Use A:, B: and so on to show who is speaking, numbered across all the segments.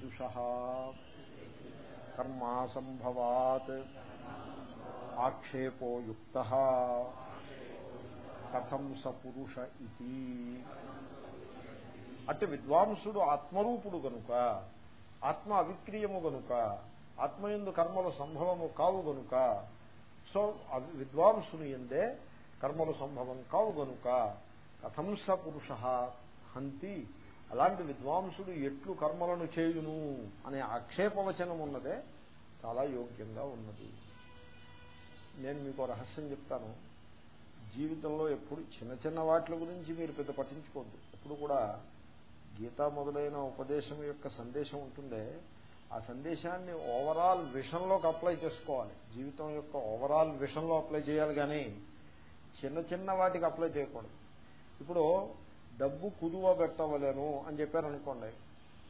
A: విదుష కర్మాసంభవాత్ ఆక్షేపోయుక్త కథం స పురుష ఇది అంటే విద్వాంసుడు ఆత్మరూపుడు గనుక ఆత్మ అవిక్రీయము గనుక ఆత్మయందు కర్మల సంభవము కావు గనుక సో విద్వాంసుని ఎందే కర్మలు సంభవం కావు గనుక కథం స పురుష హంతి అలాంటి విద్వాంసుడు ఎట్లు కర్మలను చేయును అనే ఆక్షేపవచనం ఉన్నదే చాలా యోగ్యంగా ఉన్నది. నేను మీకు రహస్యం చెప్తాను. జీవితంలో ఎప్పుడు చిన్న చిన్న వాటి గురించి మీరు పెద్ద పట్టించుకోవద్దు. ఎప్పుడు కూడా గీత మొదలైన ఉపదేశం యొక్క సందేశం ఉంటుందే. ఆ సందేశాన్ని ఓవరాల్ విషన్లోకి అప్లై చేసుకోవాలి. జీవితం యొక్క ఓవరాల్ విషన్లో అప్లై చేయాలి కానీ చిన్న చిన్న వాటికి అప్లై చేయకూడదు. ఇప్పుడు డబ్బు కుదువ పెట్టవలేను అని చెప్పారనుకోండి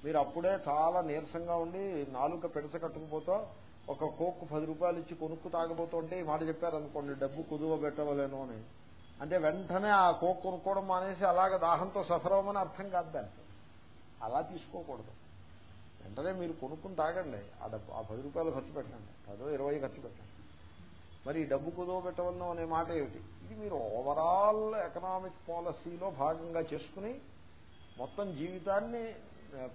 A: మీరు అప్పుడే చాలా నీరసంగా ఉండి నాలుక పెడస కట్టుకుపోతా ఒక కోక్కు పది రూపాయలు ఇచ్చి కొనుక్కు తాగబోతుంటే ఈ మాట చెప్పారనుకోండి డబ్బు కుదువ పెట్టవలేను అని. అంటే వెంటనే ఆ కోక్ కొనుక్కోవడం మానేసి అలాగ దాహంతో సఫరవమని అర్థం కాదు దానికి. అలా తీసుకోకూడదు. వెంటనే మీరు కొనుక్కుని తాగండి. ఆ డబ్బు ఆ పది రూపాయలు ఖర్చు పెట్టండి. పదో ఇరవై ఖర్చు పెట్టండి. మరి డబ్బు కుదవ పెట్టవలను అనే మాట ఏమిటి? ఇది మీరు ఓవరాల్ ఎకనామిక్ పాలసీలో భాగంగా చేసుకుని మొత్తం జీవితాన్ని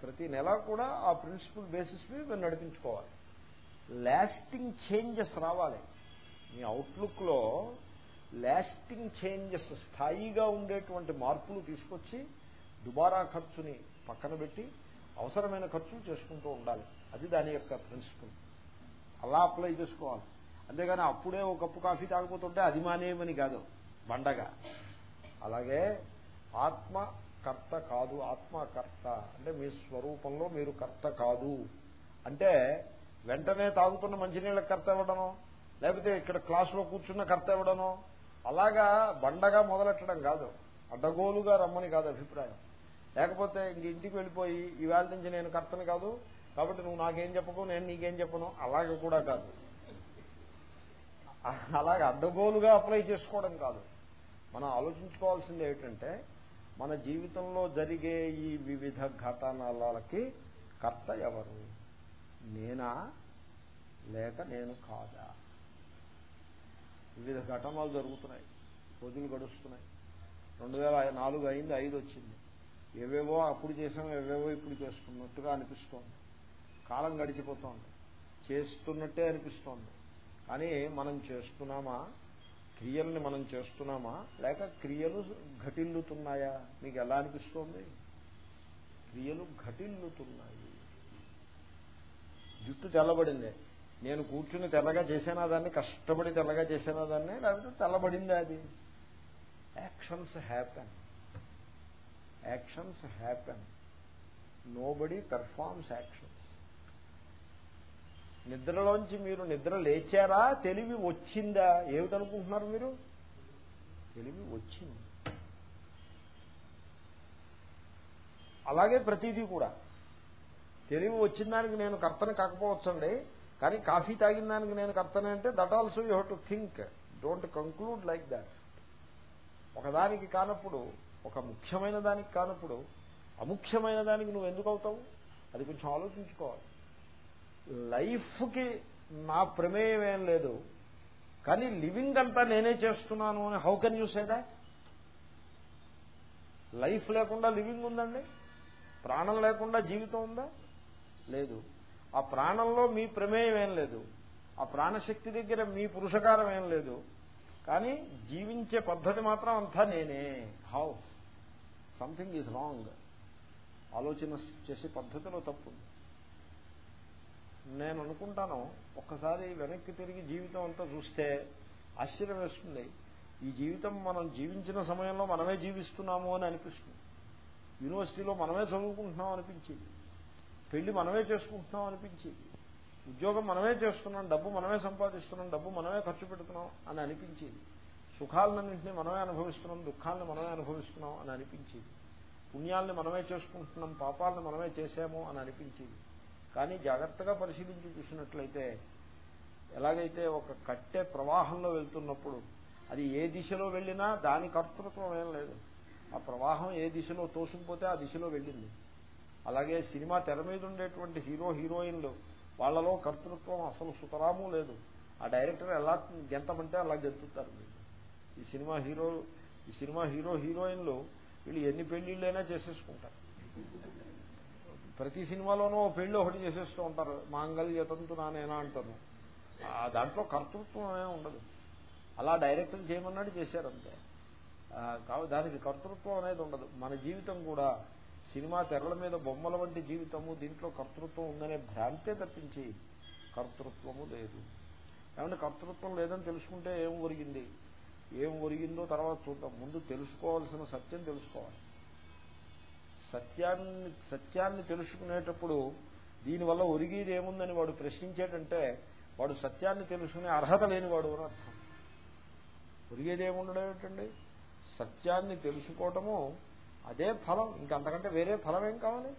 A: ప్రతి నెల కూడా ఆ ప్రిన్సిపల్ బేసిస్ మీద మీరు నడిపించుకోవాలి. లాస్టింగ్ చేంజెస్ రావాలి. మీ అవుట్లుక్లో లాస్టింగ్ చేంజెస్ స్థాయిగా ఉండేటువంటి మార్పులు తీసుకొచ్చి దుబారా ఖర్చుని పక్కన పెట్టి అవసరమైన ఖర్చులు చేసుకుంటూ ఉండాలి. అది దాని యొక్క ప్రిన్సిపల్ అలా అప్లై చేసుకోవాలి. అంతేగాని అప్పుడే ఒక కప్పు కాఫీ తాగిపోతుంటే అది మానేయమని కాదు బండగా. అలాగే ఆత్మ కర్త కాదు ఆత్మకర్త. అంటే మీ స్వరూపంలో మీరు కర్త కాదు. అంటే వెంటనే తాగుతున్న మంచినీళ్ళ కర్త ఇవ్వడనో లేకపోతే ఇక్కడ క్లాసులో కూర్చున్న కర్త ఇవ్వడనో అలాగా బండగా మొదలెట్టడం కాదు. అడ్డగోలుగా రమ్మని కాదు అభిప్రాయం. లేకపోతే ఇంక ఇంటికి వెళ్ళిపోయి ఈవేళ నుంచి నేను కర్తని కాదు కాబట్టి నువ్వు నాకేం చెప్పకు నేను నీకేం చెప్పను అలాగే కూడా కాదు. అలాగే అడ్డగోలుగా అప్లై చేసుకోవడం కాదు. మనం ఆలోచించుకోవాల్సింది ఏమిటంటే మన జీవితంలో జరిగే ఈ వివిధ ఘటనలకి కర్త ఎవరు? నేనా? లేక నేను కాదా? వివిధ ఘటనలు జరుగుతున్నాయి. రోజులు గడుస్తున్నాయి. రెండు వేల నాలుగు అయింది ఐదు వచ్చింది. ఏవేవో అప్పుడు చేసాం ఏవేవో ఇప్పుడు చేస్తున్నట్టుగా అనిపిస్తోంది. కాలం గడిచిపోతోంది. చేస్తున్నట్టే అనిపిస్తోంది. కానీ మనం చేస్తున్నామా? క్రియల్ని మనం చేస్తున్నామా? లేక క్రియలు ఘటిల్లుతున్నాయా? మీకు ఎలా అనిపిస్తోంది? క్రియలు ఘటిల్లుతున్నాయి. జుట్టు తెల్లబడింది. నేను కూర్చుని తెల్లగా చేసేనా దాన్ని? కష్టపడి తెల్లగా చేసేనా దాన్ని? లేకపోతే తెల్లబడింది అది? Actions happen actions happen nobody performs action నిద్రలోంచి మీరు నిద్ర లేచారా? తెలివి వచ్చిందా? ఏమిటనుకుంటున్నారు మీరు? తెలివి వచ్చింది. అలాగే ప్రతిదీ కూడా. తెలివి వచ్చిన దానికి నేను కర్తన కాకపోవచ్చండి. కానీ కాఫీ తాగిన దానికి నేను కర్తనే అంటే that also you have to think don't conclude like that ఒకదానికి కానప్పుడు ఒక ముఖ్యమైన దానికి కానప్పుడు అముఖ్యమైన దానికి నువ్వు ఎందుకు అవుతావు? అది కొంచెం ఆలోచించుకోవాలి. లైఫ్కి నా ప్రమేయం ఏం లేదు. కానీ లివింగ్ అంతా నేనే చేస్తున్నాను అని how can you say that? Life లేకుండా లివింగ్ ఉందండి? ప్రాణం లేకుండా జీవితం ఉందా? లేదు. ఆ ప్రాణంలో మీ ప్రమేయం ఏం లేదు. ఆ ప్రాణశక్తి దగ్గర మీ పురుషకారం ఏం లేదు. కానీ జీవించే పద్ధతి మాత్రం అంతా నేనే. హౌ? Something is wrong. ఆలోచన చేసే పద్ధతిలో తప్పు నేను అనుకుంటాను ఒక్కసారి వెనక్కి తిరిగి జీవితం అంతా చూస్తే ఆశ్చర్యం వేస్తుంది. ఈ జీవితం మనం జీవించిన సమయంలో మనమే జీవిస్తున్నాము అని అనిపిస్తుంది. యూనివర్సిటీలో మనమే చదువుకుంటున్నాం అనిపించేది. పెళ్ళి మనమే చేసుకుంటున్నాం అనిపించేది. ఉద్యోగం మనమే చేస్తున్నాం డబ్బు మనమే సంపాదిస్తున్నాం డబ్బు మనమే ఖర్చు పెడుతున్నాం అని అనిపించేది. సుఖాలన్నింటినీ మనమే అనుభవిస్తున్నాం దుఃఖాలను మనమే అనుభవిస్తున్నాం అని అనిపించేది. పుణ్యాలని మనమే చేసుకుంటున్నాం పాపాలను మనమే చేశాము అని అనిపించేది. కానీ జాగ్రత్తగా పరిశీలించి చూసినట్లయితే ఎలాగైతే ఒక కట్టె ప్రవాహంలో వెళ్తున్నప్పుడు అది ఏ దిశలో వెళ్ళినా దాని కర్తృత్వం ఏం లేదు. ఆ ప్రవాహం ఏ దిశలో తోసుకుపోతే ఆ దిశలో వెళ్ళింది. అలాగే సినిమా తెర మీద ఉండేటువంటి హీరో హీరోయిన్లు వాళ్ళలో కర్తృత్వం అసలు సుతరాము లేదు. ఆ డైరెక్టర్ ఎలా గెంతమంటే అలా గెంతుతారు ఈ సినిమా హీరో ఈ సినిమా హీరో హీరోయిన్లు వీళ్ళు ఎన్ని పెళ్ళిళ్ళైనా చేసేసుకుంటారు. ప్రతి సినిమాలోనూ పెళ్ళి ఒకటి చేసేస్తూ ఉంటారు. మాంగళ్యతంతు నానేనా అంటారు. దాంట్లో కర్తృత్వం ఏమి ఉండదు. అలా డైరెక్టర్ చేయమన్నాడు చేశారంతే. కాబట్టి దానికి కర్తృత్వం అనేది ఉండదు. మన జీవితం కూడా సినిమా తెరల మీద బొమ్మల వంటి జీవితము దీంట్లో కర్తృత్వం ఉందనే భ్రాంతే తప్పించి కర్తృత్వము లేదు. ఏమంటే కర్తృత్వం లేదని తెలుసుకుంటే ఏం ఒరిగింది? ఏం ఒరిగిందో తర్వాత చూద్దాం. ముందు తెలుసుకోవాల్సిన సత్యం తెలుసుకోవాలి. సత్యాన్ని సత్యాన్ని తెలుసుకునేటప్పుడు దీనివల్ల ఒరిగేది ఏముందని వాడు ప్రశ్నించేటంటే వాడు సత్యాన్ని తెలుసుకునే అర్హత లేనివాడు అని అర్థం. ఒరిగేది ఏమిటండి? సత్యాన్ని తెలుసుకోవటము అదే ఫలం. ఇంకంతకంటే వేరే ఫలం ఏం కావాలి?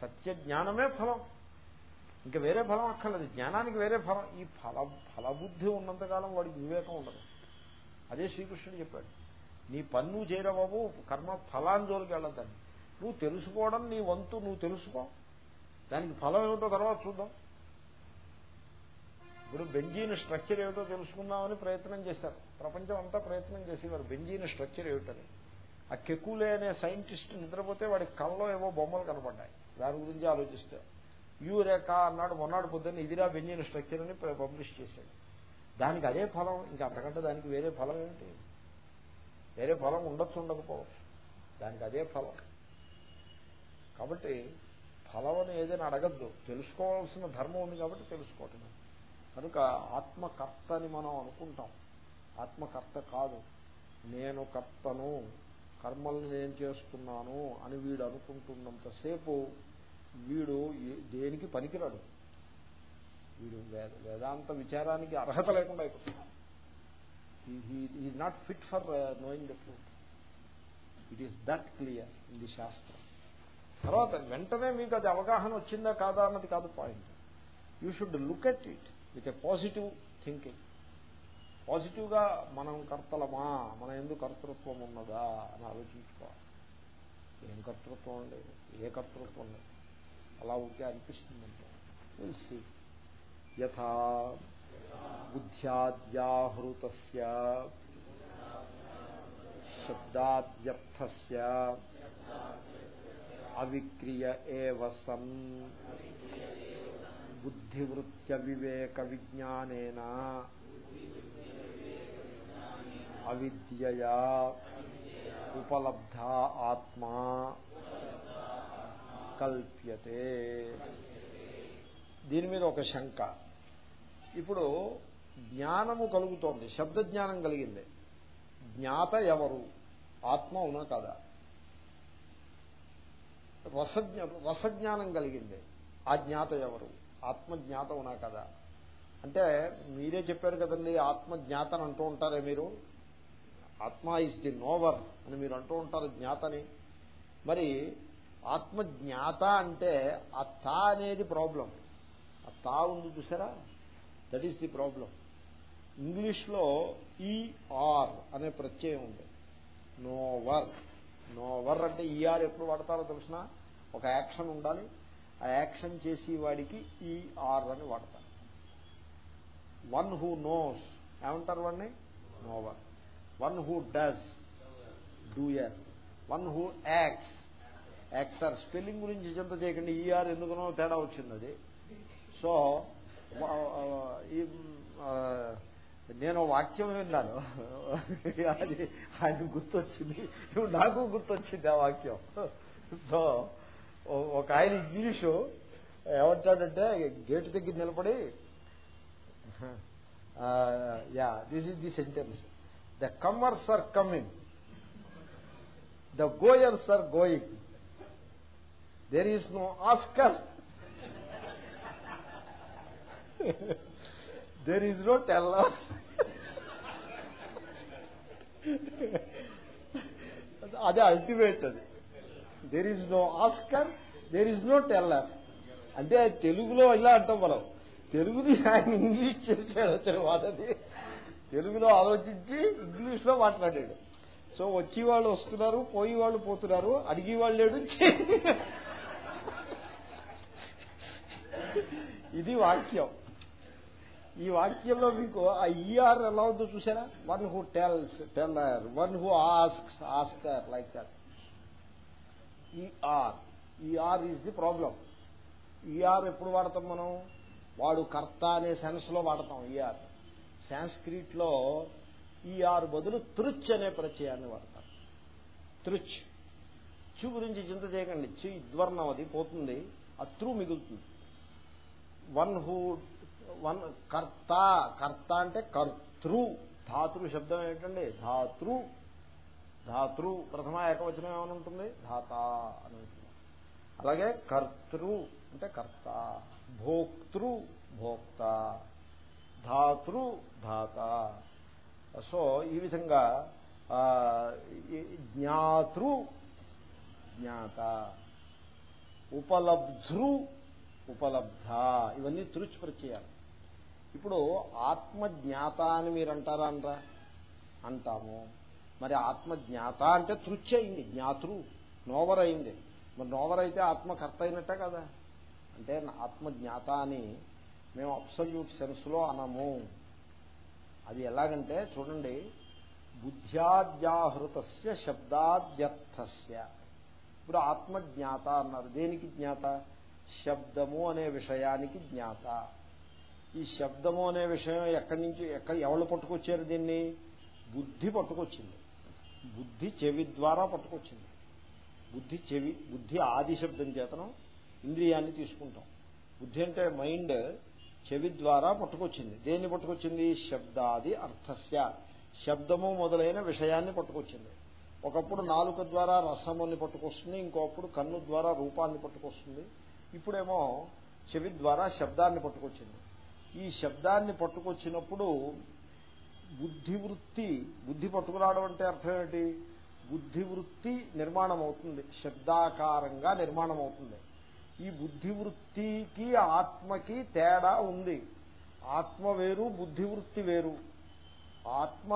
A: సత్య జ్ఞానమే ఫలం. ఇంకా వేరే ఫలం అక్కర్లేదు. జ్ఞానానికి వేరే ఫలం. ఈ ఫల ఫలబుద్ధి ఉన్నంతకాలం వాడికి వివేకం ఉండదు. అదే శ్రీకృష్ణుడు చెప్పాడు. నీ పన్ను చేరబాబు కర్మ ఫలాంజోలికి వెళ్ళద్దని. నువ్వు తెలుసుకోవడం నీ వంతు నువ్వు తెలుసుకో. దానికి ఫలం ఏమిటో తర్వాత చూద్దాం. ఇప్పుడు బెంజీన్ స్ట్రక్చర్ ఏమిటో తెలుసుకుందామని ప్రయత్నం చేశారు. ప్రపంచం అంతా ప్రయత్నం చేసేవారు బెంజీన్ స్ట్రక్చర్ ఏమిటని. ఆ కెకులే అనే సైంటిస్ట్ నిద్రపోతే వాడి కళ్ళలో ఏవో బొమ్మలు కనపడ్డాయి. దాని గురించి ఆలోచిస్తే యూరేకా అన్నాడు మొన్నాడు పొద్దున్న ఇదిరా బెంజీన్ స్ట్రక్చర్ అని పబ్లిష్ చేశాడు. దానికి అదే ఫలం ఇంకా అంతకంటే దానికి వేరే ఫలం ఏమిటి? వేరే ఫలం ఉండొచ్చు ఉండకపోవచ్చు. దానికి అదే ఫలం. కాబట్టి ఫలం అని ఏదైనా అడగద్దు. తెలుసుకోవాల్సిన ధర్మం ఉంది కాబట్టి తెలుసుకోవటం కనుక ఆత్మకర్త అని మనం అనుకుంటాం. ఆత్మకర్త కాదు. నేను కర్తను కర్మల్ని నేను చేస్తున్నాను అని వీడు అనుకుంటున్నంతసేపు వీడు దేనికి పనికిరాడు? వీడు వేదాంత విచారానికి అర్హత లేకుండా అయిపోతుంది is not fit for knowing the truth it is that clear in the శాస్త్రం. తర్వాత వెంటనే మీకు అది అవగాహన వచ్చిందా కాదా అన్నది కాదు point you should look at it with a positive thinking పాజిటివ్గా మనం కర్తలమా? మన ఎందుకు కర్తృత్వం ఉన్నదా అని ఆలోచించుకోవాలి. ఏం కర్తృత్వం లేదు. ఏ కర్తృత్వం లేదు. అలా ఉంటే అనిపిస్తుందంటే. తెలిసి యథా బుద్ధ్యాద్యాహృత శబ్దాద్యర్థ అవిక్రియ ఏవ బుద్ధివృత్య వివేక విజ్ఞానేన. అవిద్యయా ఉపలబ్ధా ఆత్మా కల్ప్యతే. దీని మీద ఒక శంక. ఇప్పుడు జ్ఞానము కలుగుతోంది శబ్ద జ్ఞానం కలిగింది. జ్ఞాత ఎవరు? ఆత్మ అవునా కదా? రసజ్ఞ రసజ్ఞానం కలిగింది. ఆ జ్ఞాత ఎవరు? ఆత్మజ్ఞాత ఉన్నా కదా అంటే మీరే చెప్పారు కదండి ఆత్మజ్ఞాతని అంటూ ఉంటారే మీరు. ఆత్మ ఇస్ ది నోవర్ అని మీరు అంటూ ఉంటారు జ్ఞాతని. మరి ఆత్మజ్ఞాత అంటే ఆ తా అనేది ప్రాబ్లం. ఆ తా ఉంది చూసారా? దట్ ఈస్ ది ప్రాబ్లం ఇంగ్లీష్లో ఈఆర్ అనే ప్రత్యయం ఉంది. నోవర్. నోవర్ అంటే ఈఆర్ ఎప్పుడు వాడతారో తెలిసిన? ఒక యాక్షన్ ఉండాలి. ఆ యాక్షన్ చేసి వాడికి ఈఆర్ అని వాడతారు. One who knows. ఏమంటారు వాడిని? Knower one who does. Doer one who acts. Actor spelling గురించి చింత చేయకండి. ఈఆర్ ఎందుకునో తేడా వచ్చింది అది. సో నేను వాక్యం విన్నాను. అది ఆయన గుర్తొచ్చింది. నాకు గుర్తొచ్చింది ఆ వాక్యం. సో ఒక ఆయన ఇంగ్లీషు ఏమంటాడంటే గేటు దగ్గర నిలబడి yeah this is the sentence the comers are coming the goers are going there is no asker there is no teller అదే అల్టిమేట్ అది. There is no asker there is no teller అంటే తెలుగులో ఇలా అంటాం మనం. తెలుగుని ఆయన ఇంగ్లీష్ చేశాడు తర్వాత తెలుగులో ఆలోచించి ఇంగ్లీష్లో మాట్లాడాడు. సో వచ్చి వాళ్ళు వస్తున్నారు పోయి వాళ్ళు పోతున్నారు అడిగి వాళ్ళు లేడు ఇది వాక్యం. ఈ వాక్యంలో మీకు ఆ ఈఆర్ ఎలా ఉందో చూసారా one who tells teller one who ask asker like that ER ER is the problem ER ఎప్పుడు వాడతాం మనం? వాడు కర్త అనే సెన్స్లో వాడతాం ఈఆర్ సాంస్క్రిట్లో ఈఆర్ బదులు తృచ్ అనే ప్రత్యయాన్ని వాడతాం. తృచ్. చు గురించి చింత చేయకండి. చు ఇద్వర్ణం అది పోతుంది. అత్రు మిగులుతుంది. వన్ హూ వన్ కర్త కర్త అంటే కర్తృ ధాతృ శబ్దం ఏంటండి? ధాతృ ధాతృ ప్రథమ ఏకవచనం ఏమైనా ఉంటుంది ధాత అని ఉంటుంది. అలాగే కర్తృ అంటే కర్త భోక్తృ భోక్త ధాతృ ధాత. సో ఈ విధంగా జ్ఞాతృ జ్ఞాత ఉపలబ్ధృ ఉపలబ్ధ. ఇవన్నీ తృచ్ ప్రత్యయాలు ఇప్పుడు ఆత్మజ్ఞాత అని మీరు అంటారా అంటాము. మరి ఆత్మ జ్ఞాత అంటే తృచ్ అయింది జ్ఞాతృ నోవర్ అయింది మరి నోవర్ అయితే ఆత్మకర్త అయినట్టే కదా. అంటే ఆత్మజ్ఞాత అని మేము అబ్సల్యూట్ సెన్స్లో అనము. అది ఎలాగంటే చూడండి బుద్ధ్యాద్యాహృత శబ్దాద్యర్థస్య. ఇప్పుడు ఆత్మజ్ఞాత అన్నారు. దేనికి జ్ఞాత? శబ్దము అనే విషయానికి జ్ఞాత. ఈ శబ్దము అనే విషయం ఎక్కడి నుంచి ఎక్కడ ఎవరు పట్టుకొచ్చారు దీన్ని? బుద్ధి పట్టుకొచ్చింది. బుద్ధి చెవి ద్వారా పట్టుకొచ్చింది. బుద్ధి చెవి బుద్ధి ఆది శబ్దం చేతనం ఇంద్రియాన్ని తీసుకుంటాం. బుద్ధి అంటే మైండ్ చెవి ద్వారా పట్టుకొచ్చింది. దేన్ని పట్టుకొచ్చింది? శబ్దాది అర్థస్య. శబ్దము మొదలైన విషయాన్ని పట్టుకొచ్చింది. ఒకప్పుడు నాలుక ద్వారా రసముని పట్టుకొస్తుంది ఇంకొకప్పుడు కన్ను ద్వారా రూపాన్ని పట్టుకొస్తుంది. ఇప్పుడేమో చెవి ద్వారా శబ్దాన్ని పట్టుకొచ్చింది. ఈ శబ్దాన్ని పట్టుకొచ్చినప్పుడు బుద్ధివృత్తి బుద్ధి పట్టుకురావడం అంటే అర్థం ఏంటి బుద్ధివృత్తి నిర్మాణం అవుతుంది శబ్దాకారంగా నిర్మాణం అవుతుంది ఈ బుద్ధివృత్తికి ఆత్మకి తేడా ఉంది. ఆత్మ వేరు బుద్ధివృత్తి వేరు. ఆత్మ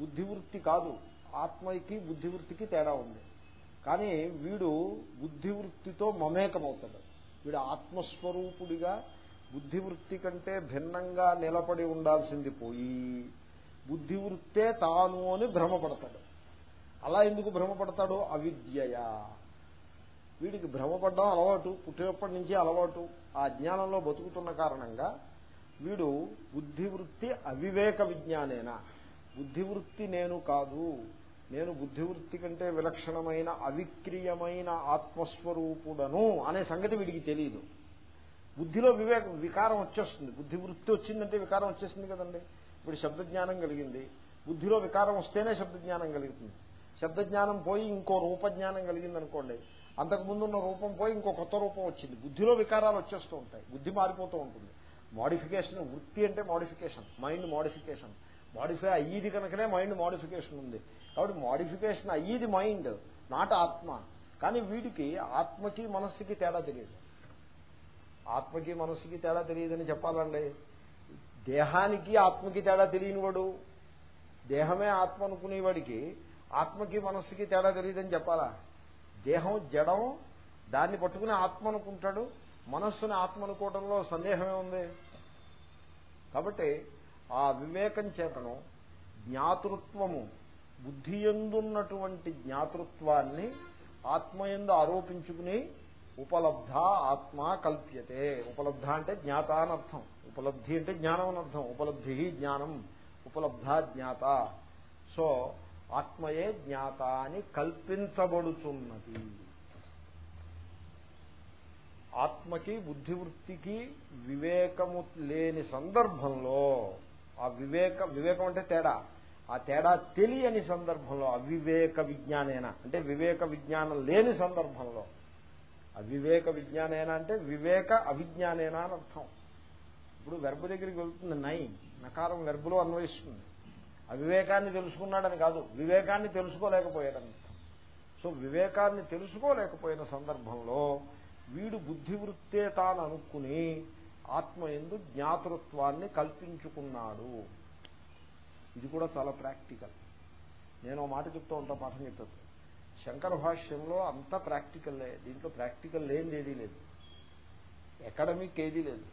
A: బుద్ధివృత్తి కాదు ఆత్మకి బుద్ధివృత్తికి తేడా ఉంది. కానీ వీడు బుద్ధివృత్తితో మమేకమవుతాడు. వీడు ఆత్మస్వరూపుడిగా బుద్ధివృత్తి కంటే భిన్నంగా నిలబడి ఉండాల్సింది పోయి బుద్ధివృత్తే తాను అని భ్రమపడతాడు. అలా ఎందుకు భ్రమపడతాడు? అవిద్యయా. వీడికి భ్రమపడడం అలవాటు పుట్టినప్పటి నుంచి అలవాటు. ఆ జ్ఞానంలో బతుకుతున్న కారణంగా వీడు బుద్ధివృత్తి అవివేక విజ్ఞానేనా? బుద్ధివృత్తి నేను కాదు. నేను బుద్ధివృత్తి కంటే విలక్షణమైన అవిక్రియమైన ఆత్మస్వరూపుడను అనే సంగతి వీడికి తెలియదు బుద్ధిలో వివేక వికారం వచ్చేస్తుంది. బుద్ధి వృత్తి వచ్చిందంటే వికారం వచ్చేసింది కదండి. ఇప్పుడు శబ్దజ్ఞానం కలిగింది. బుద్ధిలో వికారం వస్తేనే శబ్దజ్ఞానం కలుగుతుంది. శబ్దజ్ఞానం పోయి ఇంకో రూపజ్ఞానం కలిగింది అనుకోండి అంతకు ముందున్న రూపం పోయి ఇంకో కొత్త రూపం వచ్చింది. బుద్ధిలో వికారాలు వచ్చేస్తూ ఉంటాయి. బుద్ధి మారిపోతూ ఉంటుంది. మోడిఫికేషన్ వృత్తి అంటే మోడిఫికేషన్ మైండ్ మోడిఫికేషన్. మోడిఫై అయ్యేది కనుకనే మైండ్ మోడిఫికేషన్ ఉంది. కాబట్టి మోడిఫికేషన్ అయ్యేది మైండ్ నాట్ ఆత్మ. కానీ వీడికి ఆత్మకి మనస్సుకి తేడా తెలియదు. ఆత్మకి మనస్సుకి తేడా తెలియదని చెప్పాలండి. దేహానికి ఆత్మకి తేడా తెలియనివాడు దేహమే ఆత్మ అనుకునేవాడికి ఆత్మకి మనస్సుకి తేడా తెలియదని చెప్పాలా? దేహం జడం దాన్ని పట్టుకుని ఆత్మ అనుకుంటాడు. మనస్సుని ఆత్మ అనుకోవడంలో సందేహమే ఉంది. కాబట్టి ఆ వివేకం చేతను జ్ఞాతృత్వము బుద్ధి ఎందున్నటువంటి జ్ఞాతృత్వాన్ని ఆత్మయందు ఆరోపించుకుని ఉపలబ్ధ ఆత్మ కల్ప్యతే. ఉపలబ్ధ అంటే జ్ఞాత అనర్థం ఉపలబ్ధి అంటే జ్ఞానం అనర్థం ఉపలబ్ధి జ్ఞానం. ఉపలబ్ధ జ్ఞాత. సో ఆత్మయే జ్ఞాత అని కల్పించబడుతున్నది ఆత్మకి బుద్ధివృత్తికి వివేకము లేని సందర్భంలో ఆ వివేక వివేకం అంటే తేడా. ఆ తేడా తెలియని సందర్భంలో అవివేక విజ్ఞానేన. అంటే వివేక విజ్ఞానం లేని సందర్భంలో. అవివేక విజ్ఞానేనా అంటే వివేక అవిజ్ఞానేనా అని అర్థం. ఇప్పుడు వెర్బు దగ్గరికి వెళ్తుంది నై నకారం వెర్బులో అన్వయిస్తుంది. అవివేకాన్ని తెలుసుకున్నాడని కాదు వివేకాన్ని తెలుసుకోలేకపోయాడని సో వివేకాన్ని తెలుసుకోలేకపోయిన సందర్భంలో వీడు బుద్ధివృత్తే తాను అనుకుని ఆత్మ ఎందు జ్ఞాతృత్వాన్ని కల్పించుకున్నాడు. ఇది కూడా చాలా ప్రాక్టికల్. నేను మాట చెప్తూ ఉంటా పాఠం చెప్పేది శంకర భాష్యంలో అంతా ప్రాక్టికల్లే దీంట్లో ప్రాక్టికల్ లేనిది ఏదీ లేదు. అకాడమిక్ ఏదీ లేదు.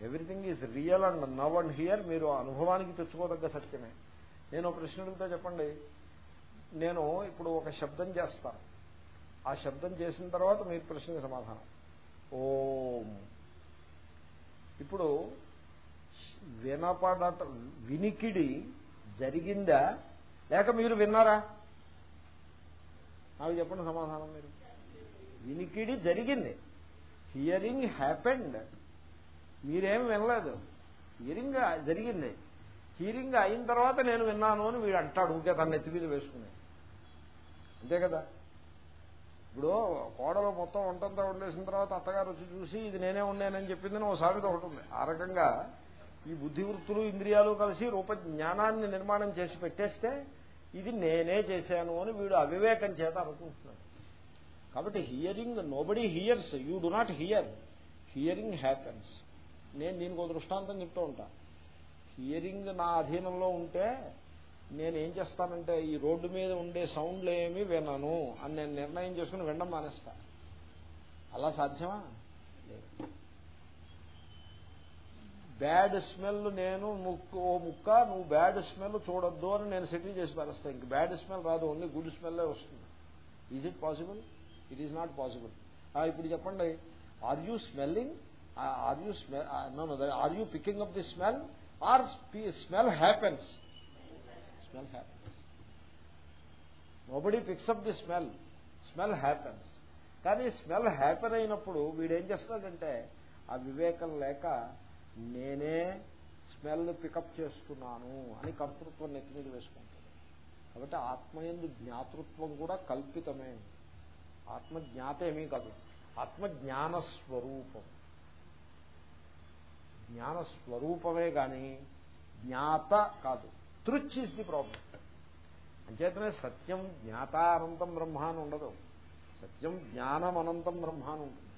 A: Everything is real and now and here. మీరు అనుభవానికి తెచ్చుకోదగ్గ సత్యమే. నేను ఒక ప్రశ్న అడిగితే చెప్పండి. నేను ఇప్పుడు ఒక శబ్దం చేస్తాను. ఆ శబ్దం చేసిన తర్వాత మీరు ప్రశ్నకి సమాధానం. ఓం. ఇప్పుడు వినపడట వినికిడి జరిగిందా? లేక మీరు విన్నారా? నాకు చెప్పండి సమాధానం మీరు. వినికిడి జరిగింది. హియరింగ్ హ్యాపెండ్ మీరేం వినలేదు. హియరింగ్ జరిగింది. హియరింగ్ అయిన తర్వాత నేను విన్నాను అని వీడు అంటాడు. ఊరికే తన నెత్తి మీద వేసుకునే. అంతే కదా? ఇప్పుడు కోడలు మొత్తం వంటంతా వండేసిన తర్వాత అత్తగారు వచ్చి చూసి ఇది నేనే ఉన్నానని చెప్పిందని ఓ సామెత ఒకటి ఉంది. ఆ రకంగా ఈ బుద్ధివృత్తులు ఇంద్రియాలు కలిసి రూప జ్ఞానాన్ని నిర్మాణం చేసి పెట్టేస్తే ఇది నేనే చేశాను అని వీడు అవివేకం చేత అనుకుంటున్నాడు. కాబట్టి hearing nobody hears you do not hear hearing happens నేను దీనికి ఒక దృష్టాంతం చెప్తూ ఉంటా. హియరింగ్ నా అధీనంలో ఉంటే నేను ఏం చేస్తానంటే ఈ రోడ్డు మీద ఉండే సౌండ్లు ఏమి వినను అని నేను నిర్ణయం చేసుకుని వినడం మానేస్తా. అలా సాధ్యమా? లేదు. బ్యాడ్ స్మెల్ నేను ముక్కు ఓ ముక్క నువ్వు బ్యాడ్ స్మెల్ చూడొద్దు అని నేను సెటిల్ చేసి పారేస్తాను ఇంక బ్యాడ్ స్మెల్ రాదు ఓన్లీ గుడ్ స్మెల్లే వస్తుంది. Is it possible it is not possible ఇప్పుడు చెప్పండి. Are you smelling are you smell are you picking up the smell or smell happens smell happens nobody picks up the smell smell happens కానీ smell happen అయినప్పుడు వీడేం చేస్తాడంటే ఆ వివేకం లేక నేనే స్మెల్ పికప్ చేస్తున్నాను అని కర్తృత్వం నెత్తి మీద వేసుకుంటాడు కాబట్టి ఆత్మయందు జ్ఞాతృత్వం కూడా కల్పితమే. ఆత్మ జ్ఞాత ఏమీ కాదు. ఆత్మ జ్ఞానస్వరూపం జ్ఞానస్వరూపమే కానీ జ్ఞాత కాదు. తృచ్ ఈస్ ది ప్రాబ్లం అంచేతనే సత్యం జ్ఞాత అనంతం బ్రహ్మ అని ఉండదు. సత్యం జ్ఞానం అనంతం బ్రహ్మ అని ఉంటుంది.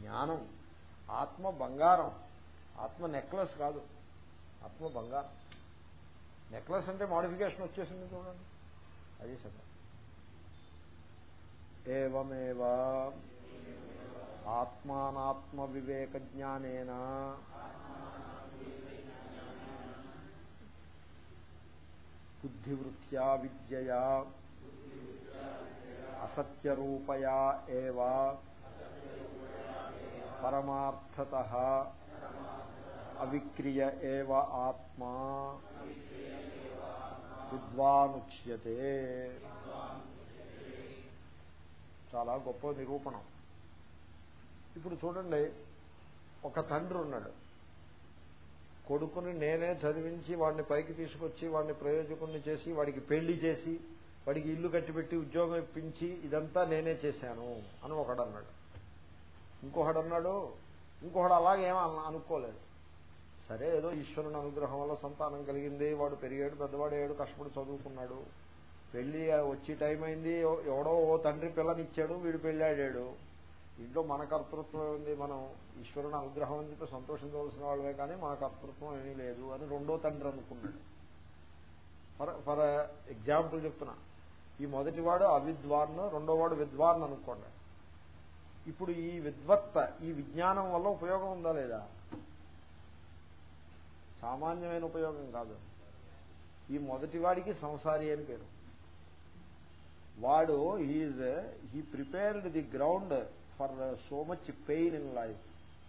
A: జ్ఞానం ఆత్మ బంగారం. ఆత్మ నెక్లెస్ కాదు. ఆత్మ బంగారం. నెక్లెస్ అంటే మాడిఫికేషన్ వచ్చేసింది చూడండి. అది సత్యం. ఏమేవా ఆత్మానాత్మ వివేక జ్ఞానేనా బుద్ధివృత్యా విద్యయా. అసత్యరూపయా ఏవ. పరమార్థత. అవిక్రియ ఏవ ఆత్మా. విద్వానుచ్యతే. చాలా గొప్ప నిరూపణం. ఇప్పుడు చూడండి ఒక తండ్రి ఉన్నాడు. కొడుకుని నేనే చదివించి వాడిని పైకి తీసుకొచ్చి వాడిని ప్రయోజకుడిని చేసి వాడికి పెళ్ళి చేసి వాడికి ఇల్లు కట్టిపెట్టి ఉద్యోగం ఇప్పించి ఇదంతా నేనే చేశాను అని ఒకడు అన్నాడు. ఇంకొకడు అన్నాడు ఇంకొకడు అలాగేమో అనుకోలేదు. సరే ఏదో ఈశ్వరుని అనుగ్రహం వల్ల సంతానం కలిగింది వాడు పెరిగాడు పెద్దవాడు ఏడు కష్టపడి చదువుకున్నాడు. పెళ్ళి వచ్చి టైం అయింది ఎవడో ఓ తండ్రి పిల్లనిచ్చాడు వీడు పెళ్ళాడాడు. ఇంట్లో మన కర్తృత్వం ఉంది మనం ఈశ్వరుని అనుగ్రహం అని చెప్పి సంతోషించవలసిన వాళ్ళే కానీ మన కర్తృత్వం ఏమీ లేదు అని రెండో తండ్రి అనుకున్నాడు. ఫర్ ఫర్ ఎగ్జాంపుల్ చెప్తున్నా. ఈ మొదటివాడు అవిద్వాన్ రెండోవాడు విద్వాన్ అనుకోండి. ఇప్పుడు ఈ విద్వత్త ఈ విజ్ఞానం వల్ల ఉపయోగం ఉందా లేదా? సామాన్యమైన ఉపయోగం కాదు. ఈ మొదటివాడికి సంసారి అని పేరు. వాడు he's he prepared the ground for so much pain in life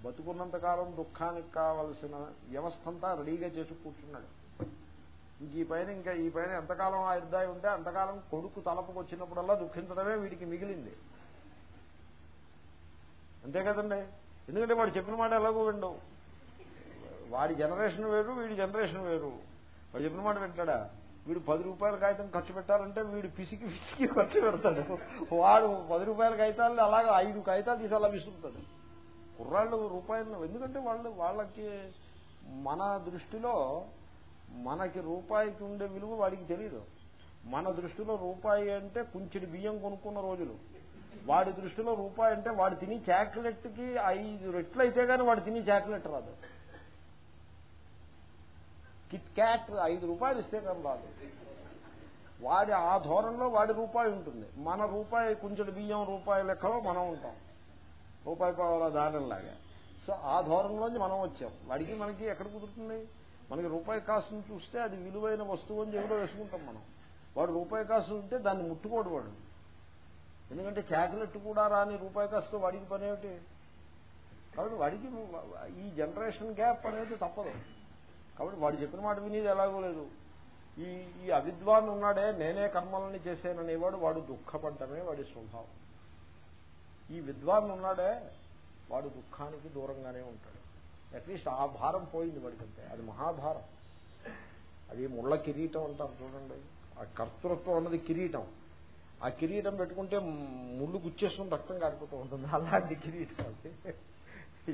A: బతుకున్నంతకాలం దుఃఖానికి కావలసిన వ్యవస్థంతా రెడీగా చేసి కూర్చున్నాడు. ఇంక ఈ పైన ఇంకా ఈ పైన ఎంతకాలం ఆ ఇద్దాయి ఉంటే అంతకాలం కొడుకు తలపుకు వచ్చినప్పుడల్లా దుఃఖించడమే వీడికి మిగిలింది. అంతే కదండి? ఎందుకంటే వాడు చెప్పిన మాట ఎలాగో విండవు వాడి జనరేషన్ వేరు వీడి జనరేషన్ వేరు. వాడు చెప్పిన మాట వింటాడా? వీడు పది రూపాయల కాగితం ఖర్చు పెట్టాలంటే వీడు పిసికి పిసికి ఖర్చు పెడతాడు. వాడు పది రూపాయల కాగితాలు అలాగే ఐదు కాగితాలు తీసి అలా విసురుతాడు. కుర్రాళ్ళు రూపాయలు ఎందుకంటే వాళ్ళు వాళ్ళకి మన దృష్టిలో మనకి రూపాయికి ఉండే విలువ వాడికి తెలియదు మన దృష్టిలో రూపాయి అంటే కుంచెడు బియ్యం కొనుక్కున్న రోజులు. వాడి దృష్టిలో రూపాయి అంటే వాడు తిని చాక్లెట్కి ఐదు రెట్లు అయితే కానీ వాడు తిని చాక్లెట్ రాదు. కిట్ క్యాట్ ఐదు రూపాయలు ఇస్తే కానీ రాదు వాడి ఆ ధోరణిలో వాడి రూపాయి ఉంటుంది. మన రూపాయి కొంచెం బియ్యం రూపాయి లెక్కలో మనం ఉంటాం. రూపాయి పావుల దానిలాగా సో ఆ ధోరణిలోంచి మనం వచ్చాం. వాడికి మనకి ఎక్కడ కుదురుతుంది? మనకి రూపాయి కాసును చూస్తే అది విలువైన వస్తువు అని జేబులో వేసుకుంటాం మనం. వాడు రూపాయి కాసు ఉంటే దాన్ని ముట్టుకోడు వాడు. ఎందుకంటే క్యాకులెట్ కూడా రాని రూపాయి కాసుతో వాడికి పని ఏమిటి? కాబట్టి వాడికి ఈ జనరేషన్ గ్యాప్ అనేది తప్పదు. కాబట్టి వాడు చెప్పిన మాట వినేది ఎలాగో లేదు. ఈ ఈ అవిద్వాన్ ఉన్నాడే నేనే కర్మలని చేశాననేవాడు వాడు దుఃఖపడటమే వాడి స్వభావం. ఈ విద్వాన్ ఉన్నాడే వాడు దుఃఖానికి దూరంగానే ఉంటాడు. అట్లీస్ట్ ఆ భారం పోయింది వాడికంటే అది మహాభారం. అది ముళ్ళ కిరీటం అంటారు చూడండి. ఆ కర్తృత్వం అన్నది కిరీటం. ఆ కిరీటం పెట్టుకుంటే ముళ్ళు గుచ్చేసుకుని రక్తం కారిపోతూ ఉంటుంది. అలాంటి కిరీటం అది.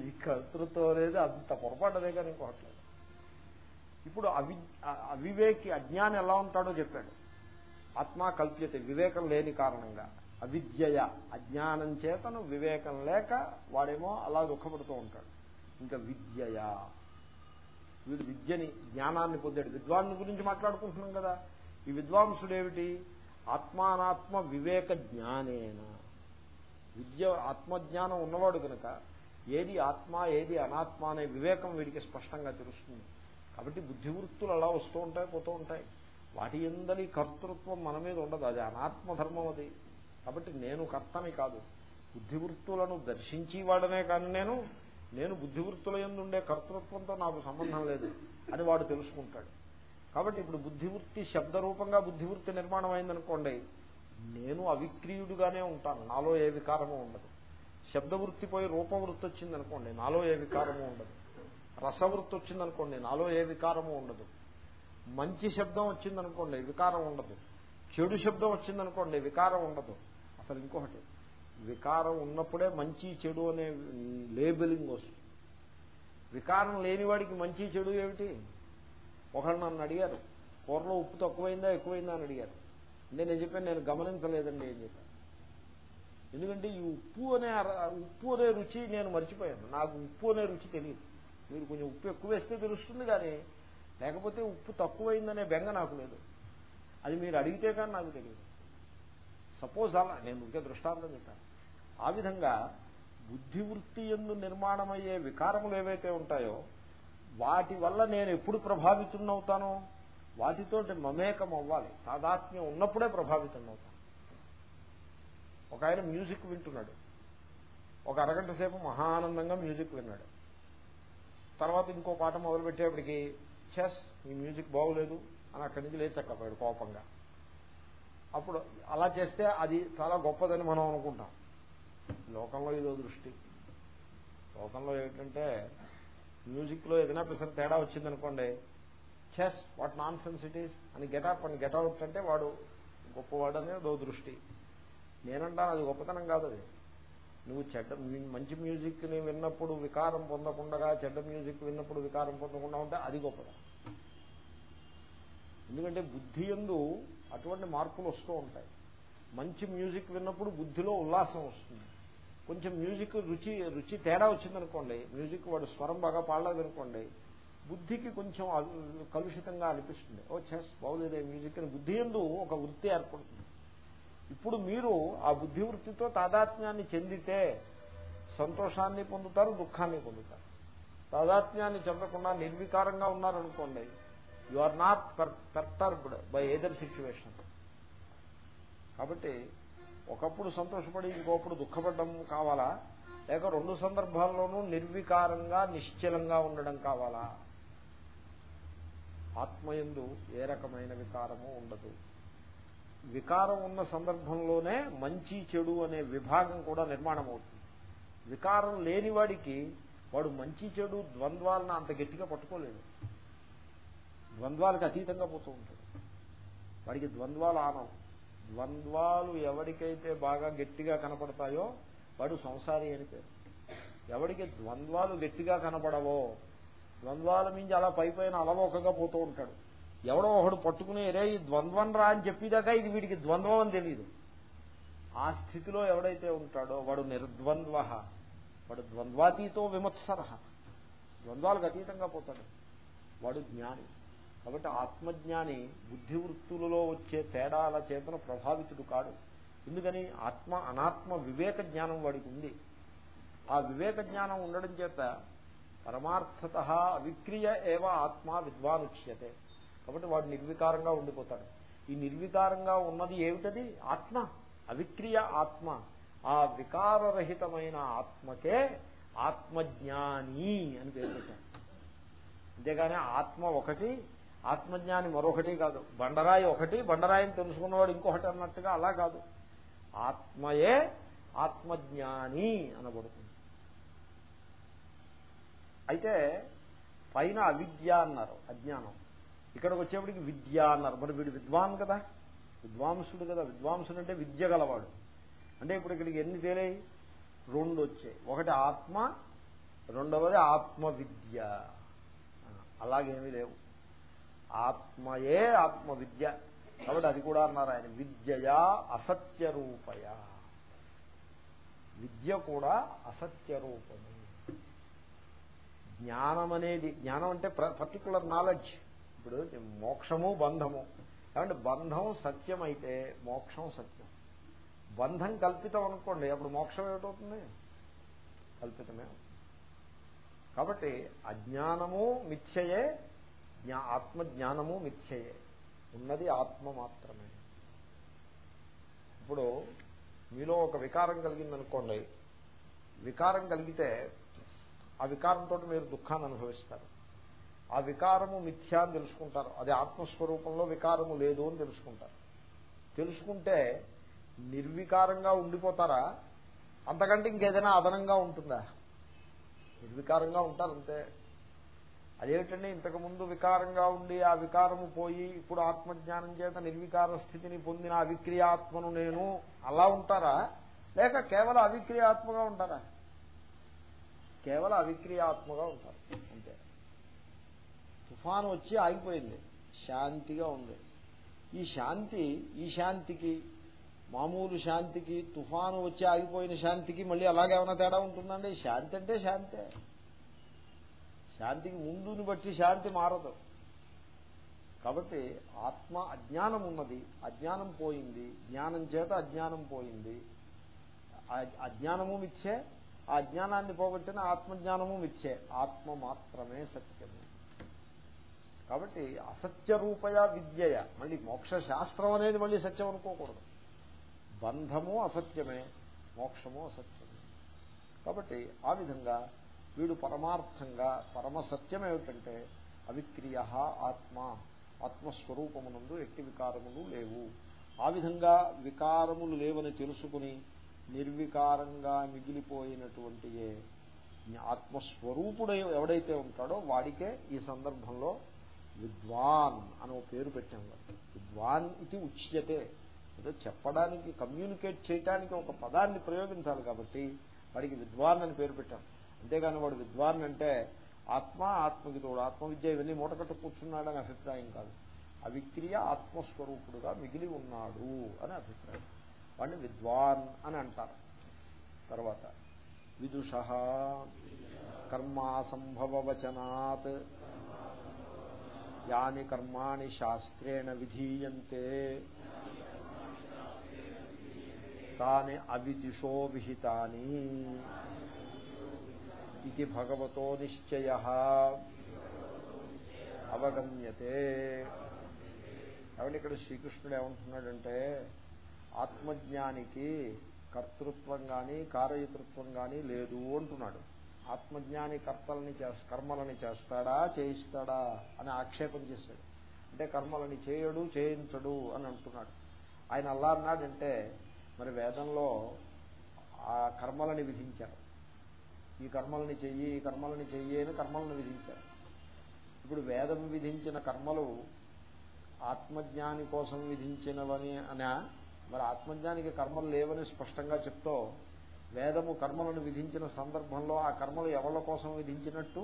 A: ఈ కర్తృత్వం అనేది అంత పొరపాటుదే కానీ ఇంకోట్లేదు ఇప్పుడు అవి అవివేకి అజ్ఞానం ఎలా ఉంటాడో చెప్పాడు. ఆత్మ కల్ప్యత వివేకం లేని కారణంగా. అవిద్యయ అజ్ఞానం చేతను వివేకం లేక వాడేమో అలా దుఃఖపడుతూ ఉంటాడు. ఇంకా విద్యయ. వీడు విద్యని జ్ఞానాన్ని పొందాడు. విద్వాన్ని గురించి మాట్లాడుకుంటున్నాం కదా. ఈ విద్వాంసుడేమిటి? ఆత్మానాత్మ వివేక జ్ఞానేన. విద్య ఆత్మజ్ఞానం ఉన్నవాడు కనుక ఏది ఆత్మ ఏది అనాత్మ అనే వివేకం వీడికి స్పష్టంగా తెలుస్తుంది. కాబట్టి బుద్ధివృత్తులు అలా వస్తూ ఉంటాయి పోతూ ఉంటాయి. వాటి ఎందలి కర్తృత్వం మన మీద ఉండదు. అది అనాత్మధర్మం అది. కాబట్టి నేను కర్తని కాదు. బుద్ధివృత్తులను దర్శించి వాడనే కానీ నేను నేను బుద్ధివృత్తుల ఉండే కర్తృత్వంతో నాకు సంబంధం లేదు అని వాడు తెలుసుకుంటాడు. కాబట్టి ఇప్పుడు బుద్ధివృత్తి శబ్దరూపంగా బుద్ధివృత్తి నిర్మాణం అయిందనుకోండి నేను అవిక్రీయుడుగానే ఉంటాను. నాలో ఏ వికారము ఉండదు. శబ్దవృత్తి పోయి రూపవృత్తి వచ్చిందనుకోండి నాలో ఏ వికారము ఉండదు. రసవృత్తి వచ్చిందనుకోండి నాలో ఏ వికారము ఉండదు. మంచి శబ్దం వచ్చిందనుకోండి వికారం ఉండదు. చెడు శబ్దం వచ్చిందనుకోండి వికారం ఉండదు. అసలు ఇంకొకటి వికారం ఉన్నప్పుడే మంచి చెడు అనే లేబులింగ్ వస్తుంది. వికారం లేనివాడికి మంచి చెడు ఏమిటి? ఒకళ్ళు నన్ను అడిగారు కూరలో ఉప్పు తక్కువైందా ఎక్కువైందా అని అడిగారు. అంటే నేను చెప్పాను నేను గమనించలేదండి ఏం చెప్పాను ఎందుకంటే ఈ ఉప్పు అనే ఉప్పు అనే రుచి నేను మర్చిపోయాను. నాకు ఉప్పు అనే రుచి తెలియదు. మీరు కొంచెం ఉప్పు ఎక్కువ వేస్తే తెలుస్తుంది కానీ లేకపోతే ఉప్పు తక్కువైందనే బెంగ నాకు లేదు. అది మీరు అడిగితే కానీ నాకు తెలియదు. సపోజ్ అలా నేను ఇంకే దృష్టాంతం చెప్పాను. ఆ విధంగా బుద్ధివృత్తి ఎందు నిర్మాణమయ్యే వికారములు ఏవైతే ఉంటాయో వాటి వల్ల నేను ఎప్పుడు ప్రభావితున్నవుతాను వాటితోటి మమేకం అవ్వాలి తాదాత్మ్యం ఉన్నప్పుడే ప్రభావితం అవుతాను ఒక ఆయన మ్యూజిక్ వింటున్నాడు. ఒక అరగంట సేపు మహానందంగా మ్యూజిక్ విన్నాడు. తర్వాత ఇంకో పాట మొదలుపెట్టేప్పటికి చెస్ ఈ మ్యూజిక్ బాగోలేదు అని అక్కడి నుంచి లేచక్కపోయాడు కోపంగా. అప్పుడు అలా చేస్తే అది చాలా గొప్పదని మనం అనుకుంటాం. లోకంలో ఇదో దృష్టి. లోకంలో ఏంటంటే మ్యూజిక్లో ఏదైనా పెసర తేడా వచ్చిందనుకోండి చెస్ what nonsense it is అని గెటప్ అని గెటౌట్ అంటే వాడు గొప్పవాడు అనేది దృష్టి. నేనంటాను అది గొప్పతనం కాదు అది. నువ్వు చెడ్డ మంచి మ్యూజిక్ని విన్నప్పుడు వికారం పొందకుండా చెడ్డ మ్యూజిక్ విన్నప్పుడు వికారం పొందకుండా ఉంటే అది గొప్పదా. ఎందుకంటే బుద్ధి ఎందు అటువంటి మార్పులు వస్తూ ఉంటాయి. మంచి మ్యూజిక్ విన్నప్పుడు బుద్ధిలో ఉల్లాసం వస్తుంది. కొంచెం మ్యూజిక్ రుచి రుచి తేడా వచ్చిందనుకోండి మ్యూజిక్ వాడు స్వరం బాగా పాడలేదనుకోండి బుద్ధికి కొంచెం కలుషితంగా అనిపిస్తుంది. ఓ చెస్ బాగులేదే మ్యూజిక్ అని బుద్ధి ఎందు ఒక వృత్తి ఏర్పడుతుంది. ఇప్పుడు మీరు ఆ బుద్ధివృత్తితో తాదాత్మ్యాన్ని చెందితే సంతోషాన్ని పొందుతారు దుఃఖాన్ని పొందుతారు. తాదాత్మ్యాన్ని చెందకుండా నిర్వికారంగా ఉన్నారనుకోండి you are not perturbed by either situation కాబట్టి ఒకప్పుడు సంతోషపడి ఇంకోప్పుడు దుఃఖపడడం కావాలా? లేక రెండు సందర్భాల్లోనూ నిర్వికారంగా నిశ్చలంగా ఉండడం కావాలా? ఆత్మయందు ఏ రకమైన వికారము ఉండదు. వికారం ఉన్న సందర్భంలోనే మంచి చెడు అనే విభాగం కూడా నిర్మాణం అవుతుంది వికారం లేని వాడికి వాడు మంచి చెడు ద్వంద్వాలను అంత గట్టిగా పట్టుకోలేడు. ద్వంద్వాలకు అతీతంగా పోతూ ఉంటాడు. వాడికి ద్వంద్వాలు ఆనం. ద్వంద్వాలు ఎవరికైతే బాగా గట్టిగా కనపడతాయో వాడు సంసారి అని పేరు. ఎవడికి ద్వంద్వాలు గట్టిగా కనపడవో ద్వంద్వాల మించి అలా పై పైన అలవోకగా పోతూ ఉంటాడు. ఎవడో ఒకడు పట్టుకుని రే ఈ ద్వంద్వం రా అని చెప్పేదాకా ఇది వీడికి ద్వంద్వం అని తెలియదు ఆ స్థితిలో ఎవడైతే ఉంటాడో వాడు నిర్ద్వంద్వ. వాడు ద్వంద్వాతీతో విమత్సర. ద్వంద్వాలకు అతీతంగా పోతాడు. వాడు జ్ఞాని. కాబట్టి ఆత్మజ్ఞాని బుద్ధివృత్తులలో వచ్చే తేడాల చేతన ప్రభావితుడు కాడు. ఎందుకని? ఆత్మ అనాత్మ వివేక జ్ఞానం వాడికి ఉంది. ఆ వివేక జ్ఞానం ఉండడం చేత పరమార్థత అవిక్రియ ఏవ ఆత్మ విద్వానుచ్యతే. కాబట్టి వాడు నిర్వికారంగా ఉండిపోతాడు. ఈ నిర్వికారంగా ఉన్నది ఏమిటది? ఆత్మ. అవిక్రియ ఆత్మ. ఆ వికారరహితమైన ఆత్మకే ఆత్మజ్ఞాని అని పేరు పెట్టారు. అంతేగాని ఆత్మ ఒకటి ఆత్మజ్ఞాని మరొకటి కాదు. బండరాయి ఒకటి బండరాయిని తెలుసుకున్నవాడు ఇంకొకటి అన్నట్టుగా అలా కాదు. ఆత్మయే ఆత్మజ్ఞాని అనబడుతుంది. అయితే పైన అవిద్య అన్నారు అజ్ఞానం. ఇక్కడికి వచ్చేప్పటికి విద్య అన్నారు. మరి వీడు విద్వాన్ కదా? విద్వాంసుడు కదా. విద్వాంసుడు అంటే విద్య గలవాడు. అంటే ఇప్పుడు ఇక్కడికి ఎన్ని తేలాయి? రెండు వచ్చాయి ఒకటి ఆత్మ రెండవది ఆత్మ విద్య అలాగేమీ లేవు. ఆత్మయే ఆత్మ విద్య కాబట్టి అది కూడా అన్నారు ఆయన. విద్యయా అసత్య రూపయ విద్య కూడా అసత్య రూపమే జ్ఞానం అనేది జ్ఞానం అంటే పర్టికులర్ నాలెడ్జ్ ఇప్పుడు మోక్షము బంధము. కాబట్టి బంధం సత్యం అయితే మోక్షం సత్యం. బంధం కల్పితం అనుకోండి అప్పుడు మోక్షం ఏమిటవుతుంది? కల్పితమే కాబట్టి అజ్ఞానము మిథ్యయే ఆత్మజ్ఞానము మిథ్యయే. ఉన్నది ఆత్మ మాత్రమే. ఇప్పుడు మీలో ఒక వికారం కలిగిందనుకోండి వికారం కలిగితే ఆ వికారంతో మీరు దుఃఖాన్ని అనుభవిస్తారు. ఆ వికారము మిథ్యా అని తెలుసుకుంటారు. అది ఆత్మస్వరూపంలో వికారము లేదు అని తెలుసుకుంటారు. తెలుసుకుంటే నిర్వికారంగా ఉండిపోతారా? అంతకంటే ఇంకేదైనా అదనంగా ఉంటుందా? నిర్వికారంగా ఉంటారంతే. అదేమిటండి? ఇంతకుముందు వికారంగా ఉండి ఆ వికారము పోయి ఇప్పుడు ఆత్మజ్ఞానం చేత నిర్వికార స్థితిని పొందిన అవిక్రియాత్మను నేను అలా ఉంటారా? లేక కేవలం అవిక్రియాత్మగా ఉంటారా? కేవలం అవిక్రియాత్మగా ఉంటారు. అంతే. తుఫాను వచ్చి ఆగిపోయింది. శాంతిగా ఉంది. ఈ శాంతి ఈ శాంతికి మామూలు శాంతికి తుఫాను వచ్చి ఆగిపోయిన శాంతికి మళ్ళీ అలాగేమైనా తేడా ఉంటుందండి? శాంతి అంటే శాంతే. శాంతికి ముందుని బట్టి శాంతి మారదు. కాబట్టి ఆత్మ అజ్ఞానం ఉన్నది. అజ్ఞానం పోయింది. జ్ఞానం చేత అజ్ఞానం పోయింది. అజ్ఞానము మిథ్యే. ఆ అజ్ఞానాన్ని పోగొట్టిన ఆత్మజ్ఞానము మిథ్యే. ఆత్మ మాత్రమే సత్యము. కాబట్టి అసత్య రూపయ విద్యయ మళ్ళీ మోక్ష శాస్త్రం అనేది మళ్ళీ సత్యం అనుకోకూడదు. బంధము అసత్యమే మోక్షము అసత్యమే. కాబట్టి ఆ విధంగా వీడు పరమార్థంగా పరమసత్యం ఏమిటంటే అవిక్రియ ఆత్మ ఆత్మస్వరూపమునందు ఎట్టి వికారములు లేవు. ఆ విధంగా వికారములు లేవని తెలుసుకుని నిర్వికారంగా మిగిలిపోయినటువంటి ఆత్మస్వరూపుడు ఎవడైతే ఉంటాడో వాడికే ఈ సందర్భంలో విద్వాన్ అని ఒక పేరు పెట్టాం విద్వాన్ ఇది ఉచ్యతే. ఏదో చెప్పడానికి కమ్యూనికేట్ చేయడానికి ఒక పదాన్ని ప్రయోగించాలి కాబట్టి వాడికి విద్వాన్ అని పేరు పెట్టాం. అంతేగాని వాడు విద్వాన్ అంటే ఆత్మ ఆత్మకి తోడు. ఆత్మవిద్య ఇవన్నీ మూటకట్టు కూర్చున్నాడని అభిప్రాయం కాదు. అవిక్రియ ఆత్మస్వరూపుడుగా మిగిలి ఉన్నాడు అని అభిప్రాయం. వాడిని విద్వాన్ అని అంటారు. తర్వాత విదుష. కర్మాసంభవచనాత్ యాని కర్మాణి శాస్త్రేణ విధీయంతే. తాని అవిదిశో విహితాని. ఇది భగవతో నిశ్చయ. అవగమ్యతే. కాబట్టి ఇక్కడ శ్రీకృష్ణుడు ఏమంటున్నాడంటే ఆత్మజ్ఞానికి కర్తృత్వం కానీ కారయతృత్వం కానీ లేదు అంటున్నాడు. ఆత్మజ్ఞాని కర్తలని కర్మలని చేస్తాడా చేయిస్తాడా అని ఆక్షేపం చేశాడు. అంటే కర్మలని చేయడు చేయించడు అని అంటున్నాడు. ఆయన అలా అన్నాడంటే మరి వేదంలో ఆ కర్మలని విధించారు. ఈ కర్మలని చెయ్యి ఈ కర్మలని చెయ్యి అని కర్మలను విధించారు. ఇప్పుడు వేదం విధించిన కర్మలు ఆత్మజ్ఞాని కోసం విధించినవని అనా మరి ఆత్మజ్ఞానికి కర్మలు లేవని స్పష్టంగా చెప్తూ వేదము కర్మలను విధించిన సందర్భంలో ఆ కర్మలు ఎవరి కోసం విధించినట్టు?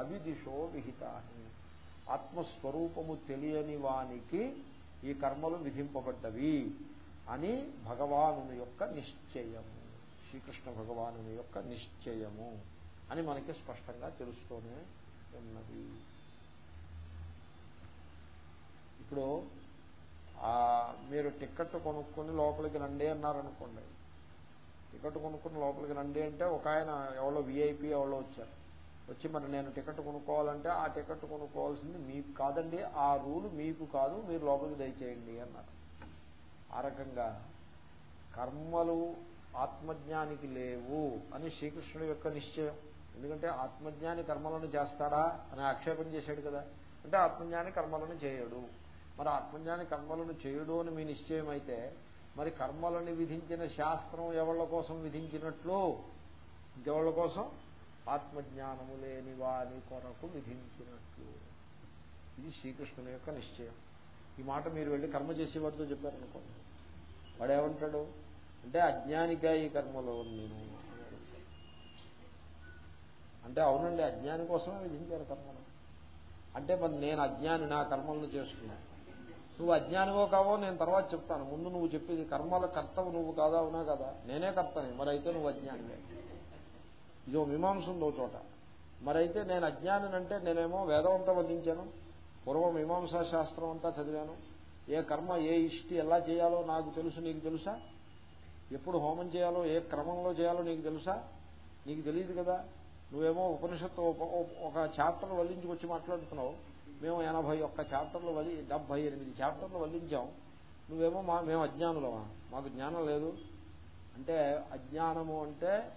A: అవిదిశో విహితాని ఆత్మస్వరూపము తెలియని వానికి ఈ కర్మలు విధింపబడ్డవి అని భగవాను యొక్క నిశ్చయము. శ్రీకృష్ణ భగవాను యొక్క నిశ్చయము అని మనకి స్పష్టంగా తెలుస్తూనే ఉన్నది. ఇప్పుడు మీరు టిక్కెట్ కొనుక్కొని లోపలికి రండి అన్నారనుకోండి. టికెట్ కొనుక్కుని లోపలికి రండి అంటే ఒక ఆయన ఎవరో విఐపి ఎవరో వచ్చారు. వచ్చి మరి నేను టికెట్ కొనుక్కోవాలంటే ఆ టికెట్ కొనుక్కోవాల్సింది మీకు కాదండి ఆ రూల్ మీకు కాదు మీరు లోపలికి దయచేయండి అన్నారు. ఆ రకంగా కర్మలు ఆత్మజ్ఞానికి లేవు అని శ్రీకృష్ణుడు యొక్క నిశ్చయం. ఎందుకంటే ఆత్మజ్ఞాని కర్మలను చేస్తాడా అని ఆక్షేపం చేశాడు కదా. అంటే ఆత్మజ్ఞాని కర్మలను చేయడు. మరి ఆత్మజ్ఞాని కర్మలను చేయడు అని మీ నిశ్చయం అయితే మరి కర్మలను విధించిన శాస్త్రం ఎవళ్ళ కోసం విధించినట్లు? ఇంకెవళ్ళ కోసం? ఆత్మజ్ఞానము లేని వారి కొరకు విధించినట్లు. ఇది శ్రీకృష్ణుని యొక్క నిశ్చయం. ఈ మాట మీరు వెళ్ళి కర్మ చేసేవారితో చెప్పారనుకోండి. వాడేమంటాడు? అంటే అజ్ఞానిగా ఈ కర్మలో నేను అంటే అవునండి అజ్ఞాని కోసమే విధించారు కర్మను. అంటే మరి నేను అజ్ఞాని నా కర్మలను చేస్తున్నాను నువ్వు అజ్ఞానివో కావో నేను తర్వాత చెప్తాను. ముందు నువ్వు చెప్పేది కర్మల కర్తవు నువ్వు కాదా అవునా కదా? నేనే కర్తని. మరైతే నువ్వు అజ్ఞానివే. ఇదో మీమాంస ఉందో చోట. మరైతే నేను అజ్ఞానినంటే నేనేమో వేదవంతా వదిలించాను పూర్వం మీమాంసా శాస్త్రం అంతా చదివాను. ఏ కర్మ ఏ ఇష్టి ఎలా చేయాలో నాకు తెలుసు నీకు తెలుసా? ఎప్పుడు హోమం చేయాలో ఏ క్రమంలో చేయాలో నీకు తెలుసా? నీకు తెలియదు కదా? నువ్వేమో ఉపనిషత్తు ఒక చాప్టర్ వల్లించుకొచ్చి మాట్లాడుతున్నావు. మేము ఎనభై ఒక్క చాప్టర్లు వలి డెబ్బై ఎనిమిది చాప్టర్లు వల్లించాం. నువ్వేమో మా మేము అజ్ఞానులమా? మాకు జ్ఞానం లేదు. అంటే అజ్ఞానము అంటే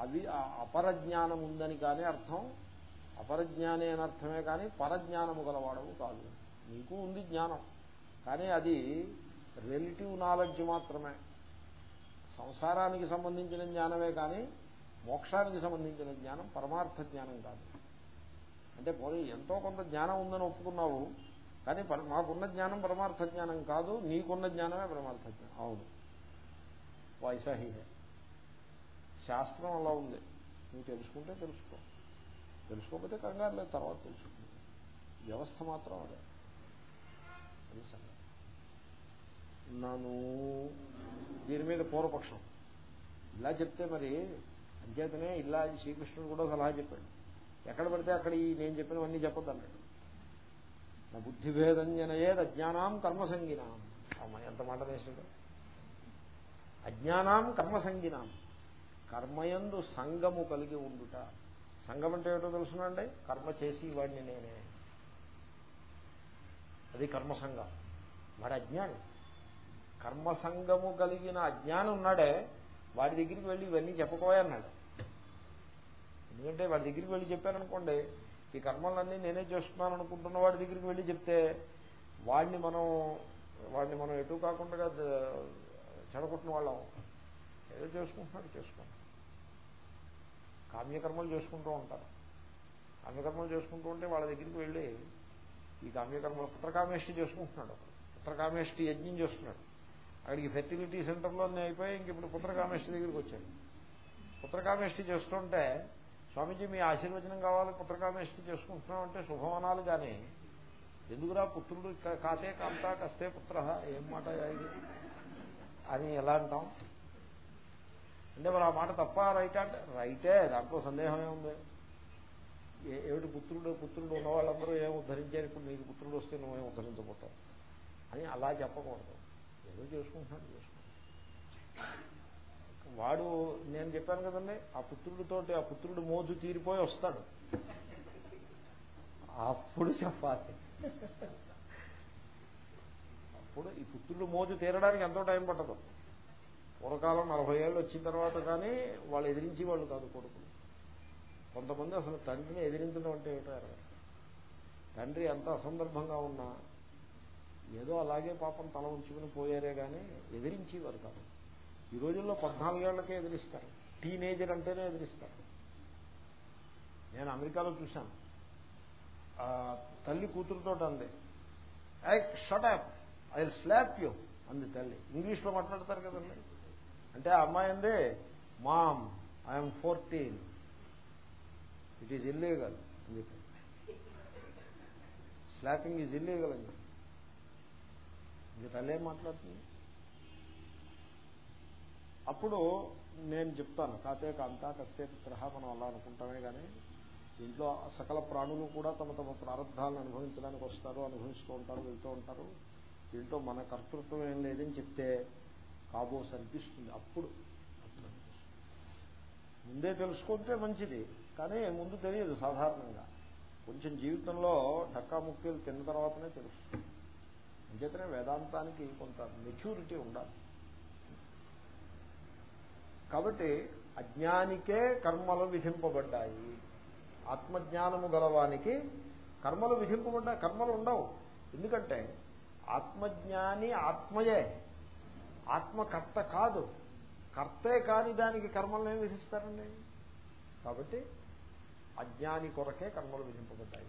A: అవి అపరజ్ఞానం ఉందని కానీ అర్థం. అపరజ్ఞానే అని అర్థమే కానీ పరజ్ఞానము గలవాడము కాదు. నీకు ఉంది జ్ఞానం. కానీ అది రిలేటివ్ నాలెడ్జ్ మాత్రమే. సంసారానికి సంబంధించిన జ్ఞానమే కానీ మోక్షానికి సంబంధించిన జ్ఞానం పరమార్థ జ్ఞానం కాదు. అంటే పోనీ ఎంతో కొంత జ్ఞానం ఉందని ఒప్పుకున్నావు కానీ మాకున్న జ్ఞానం పరమార్థ జ్ఞానం కాదు నీకున్న జ్ఞానమే పరమార్థ జ్ఞానం అవును వైసాహి శాస్త్రం అలా ఉంది. నువ్వు తెలుసుకుంటే తెలుసుకో. తెలుసుకోకపోతే కంగారు లేదు తర్వాత తెలుసుకుంటుంది వ్యవస్థ మాత్రం అదే. నన్ను దీని మీద పూర్వపక్షం. ఇలా చెప్తే మరి అంచేతనే ఇలా శ్రీకృష్ణుడు కూడా సలహా చెప్పాడు. ఎక్కడ పడితే అక్కడ ఈ నేను చెప్పినవన్నీ చెప్పొద్దు అన్నాడు నా బుద్ధిభేదం జనయేది అజ్ఞానం కర్మసంగినాం. అమ్మ ఎంత మాట వేసాడు అజ్ఞానం కర్మసంగినాం. కర్మయందు సంగము కలిగి ఉండుట. సంఘం అంటే ఏమిటో తెలుసునండి కర్మ చేసి వాడిని నేనే. అది కర్మసంగం. వాడు అజ్ఞాని. కర్మసంగము కలిగిన అజ్ఞానం ఉన్నాడే వాడి దగ్గరికి వెళ్ళి ఇవన్నీ చెప్పకోయన్నాడు ఎందుకంటే వాడి దగ్గరికి వెళ్ళి చెప్పారనుకోండి ఈ కర్మలన్నీ నేనే చేస్తున్నాను అనుకుంటున్న వాడి దగ్గరికి వెళ్ళి చెప్తే వాడిని మనం వాడిని మనం ఎటు కాకుండా చెడగొట్టిన వాళ్ళం. ఏదో చేసుకుంటున్నాడు చేసుకుంటాం కామ్యకర్మలు చేసుకుంటూ ఉంటారు. కామ్యకర్మలు చేసుకుంటూ ఉంటే వాళ్ళ దగ్గరికి వెళ్ళి ఈ కామ్యకర్మలు పుత్రకామేష్టి చేసుకుంటున్నాడు పుత్రకామేష్టి యజ్ఞం చేస్తున్నాడు. అక్కడికి ఫెర్టిలిటీ సెంటర్లోనే అయిపోయి ఇంక ఇప్పుడు పుత్రకామేష్టి దగ్గరికి వచ్చాడు. పుత్రకామేష్టి చేస్తుంటే స్వామీజీ మీ ఆశీర్వచనం కావాలి పుత్రకామేష్టి చేసుకుంటున్నాం అంటే శుభవనాలు కానీ ఎందుకురా పుత్రుడు కాతే కాంతా కస్తే పుత్ర? ఏం మాట ఇది? అని ఎలా అంటాం? అంటే మరి ఆ మాట తప్ప రైట్ అంటే? రైటే దాంట్లో సందేహం ఏముంది ఏమిటి పుత్రుడు? పుత్రుడు ఉన్న వాళ్ళందరూ ఏం ఉద్ధరించారు? ఇప్పుడు నీకు పుత్రుడు వస్తే నువ్వేం ఉద్ధరించబోతావు? అని అలా చెప్పకూడదు. ఏదో చేసుకుంటున్నాడు చేసుకుంటాడు వాడు నేను చెప్పాను కదండి ఆ పుత్రుడితోటి ఆ పుత్రుడు మోజు తీరిపోయి వస్తాడు. అప్పుడు చెప్పాలి. అప్పుడు ఈ పుత్రుడు మోజు తీరడానికి ఎంతో టైం పట్టదు. పూర్వకాలం నలభై ఏళ్ళు వచ్చిన తర్వాత కానీ వాళ్ళు ఎదిరించి వాళ్ళు కాదు కొడుకులు. కొంతమంది అసలు తండ్రిని ఎదిరించడం అంటే ఏమిటో తండ్రి ఎంత అసందర్భంగా ఉన్నా ఏదో అలాగే పాపం తల ఉంచుకుని పోయారే కానీ ఎదిరించేవారు కాదు. ఈ రోజుల్లో పద్నాలుగేళ్ళకే ఎదిరిస్తారు. టీనేజర్ అంటేనే ఎదిరిస్తారు. నేను అమెరికాలో చూశాను. తల్లి కూతురుతో అంది I shut up I slap you అంది తల్లి. ఇంగ్లీష్లో మాట్లాడతారు కదండి. అంటే ఆ అమ్మాయి అంది mom I'm fourteen it is illegal అని చెప్పి స్లాపింగ్ ఈజ్ ఇల్లీగల్ అని చెప్పి ఇంక తల్లి ఏం మాట్లాడుతుంది? అప్పుడు నేను చెప్తాను కాతే కాంతా కస్తే పుత్ర మనం అలా అనుకుంటామే కానీ దీంట్లో సకల ప్రాణులు కూడా తమ తమ ప్రారంభాలను అనుభవించడానికి వస్తారు అనుభవిస్తూ ఉంటారు వెళ్తూ ఉంటారు. దీంట్లో మన కర్తృత్వం ఏం లేదని చెప్తే కాబోస్ అనిపిస్తుంది అప్పుడు. ముందే తెలుసుకుంటే మంచిది కానీ ముందు తెలియదు సాధారణంగా. కొంచెం జీవితంలో ఢక్కా ముక్కలు తిన్న తర్వాతనే తెలుస్తుంది. అంచేతనే వేదాంతానికి కొంత మెచ్యూరిటీ ఉండాలి. కాబట్టి అజ్ఞానికే కర్మలు విధింపబడ్డాయి. ఆత్మజ్ఞానము గలవానికి కర్మలు విధింపబడ్డాయి కర్మలు ఉండవు. ఎందుకంటే ఆత్మజ్ఞాని ఆత్మయే. ఆత్మకర్త కాదు. కర్తే కాని దానికి కర్మలు ఏం విధిస్తారండి? కాబట్టి అజ్ఞాని కొరకే కర్మలు విధింపబడ్డాయి.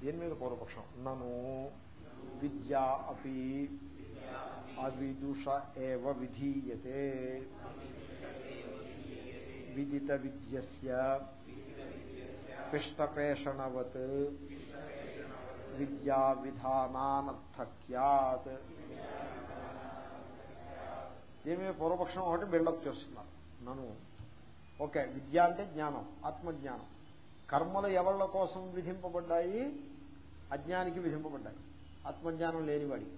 A: దీని మీద పూర్వపక్షం నను విద్యా అపి అవిదుష ఏవ విధీయతే విదిత విద్యస్య పిష్టపేషణవత్ విద్యా విధానానర్థక్యాత్ దీని పూర్వపక్షం ఒకటి బిల్డప్ చేస్తున్నారు నన్ను ఓకే విద్య అంటే జ్ఞానం ఆత్మజ్ఞానం కర్మలు ఎవళ్ళ కోసం విధింపబడ్డాయి? అజ్ఞానికి విధింపబడ్డాయి. ఆత్మజ్ఞానం లేనివాడికి.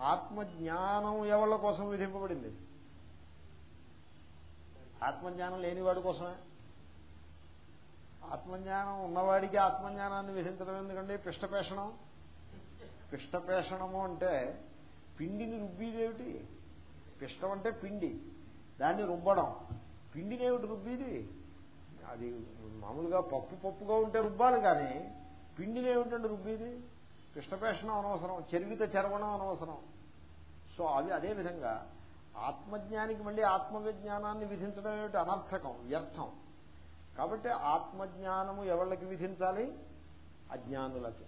A: ఆత్మజ్ఞానం ఎవళ్ళ కోసం విధింపబడింది? ఆత్మజ్ఞానం లేనివాడి కోసమే. ఆత్మజ్ఞానం ఉన్నవాడికి ఆత్మజ్ఞానాన్ని విధించడం ఎందుకంటే పిష్టపేషణం. పిష్టపేషణము అంటే పిండిని రుబ్బీదేమిటి? పిష్టం అంటే పిండి. దాన్ని రుబ్బడం. పిండినేమిటి రుబ్బీది? అది మామూలుగా పప్పు పప్పుగా ఉంటే రుబ్బాలి కానీ పిండినేమిటండి రుబ్బీది? కృష్ణపేషణం అనవసరం చెరిగిత చెరవడం అనవసరం. సో అవి అదేవిధంగా ఆత్మజ్ఞానికి మళ్ళీ ఆత్మవిజ్ఞానాన్ని విధించడం ఏమిటి? అనర్థకం వ్యర్థం. కాబట్టి ఆత్మజ్ఞానము ఎవళ్ళకి విధించాలి? అజ్ఞానులకి.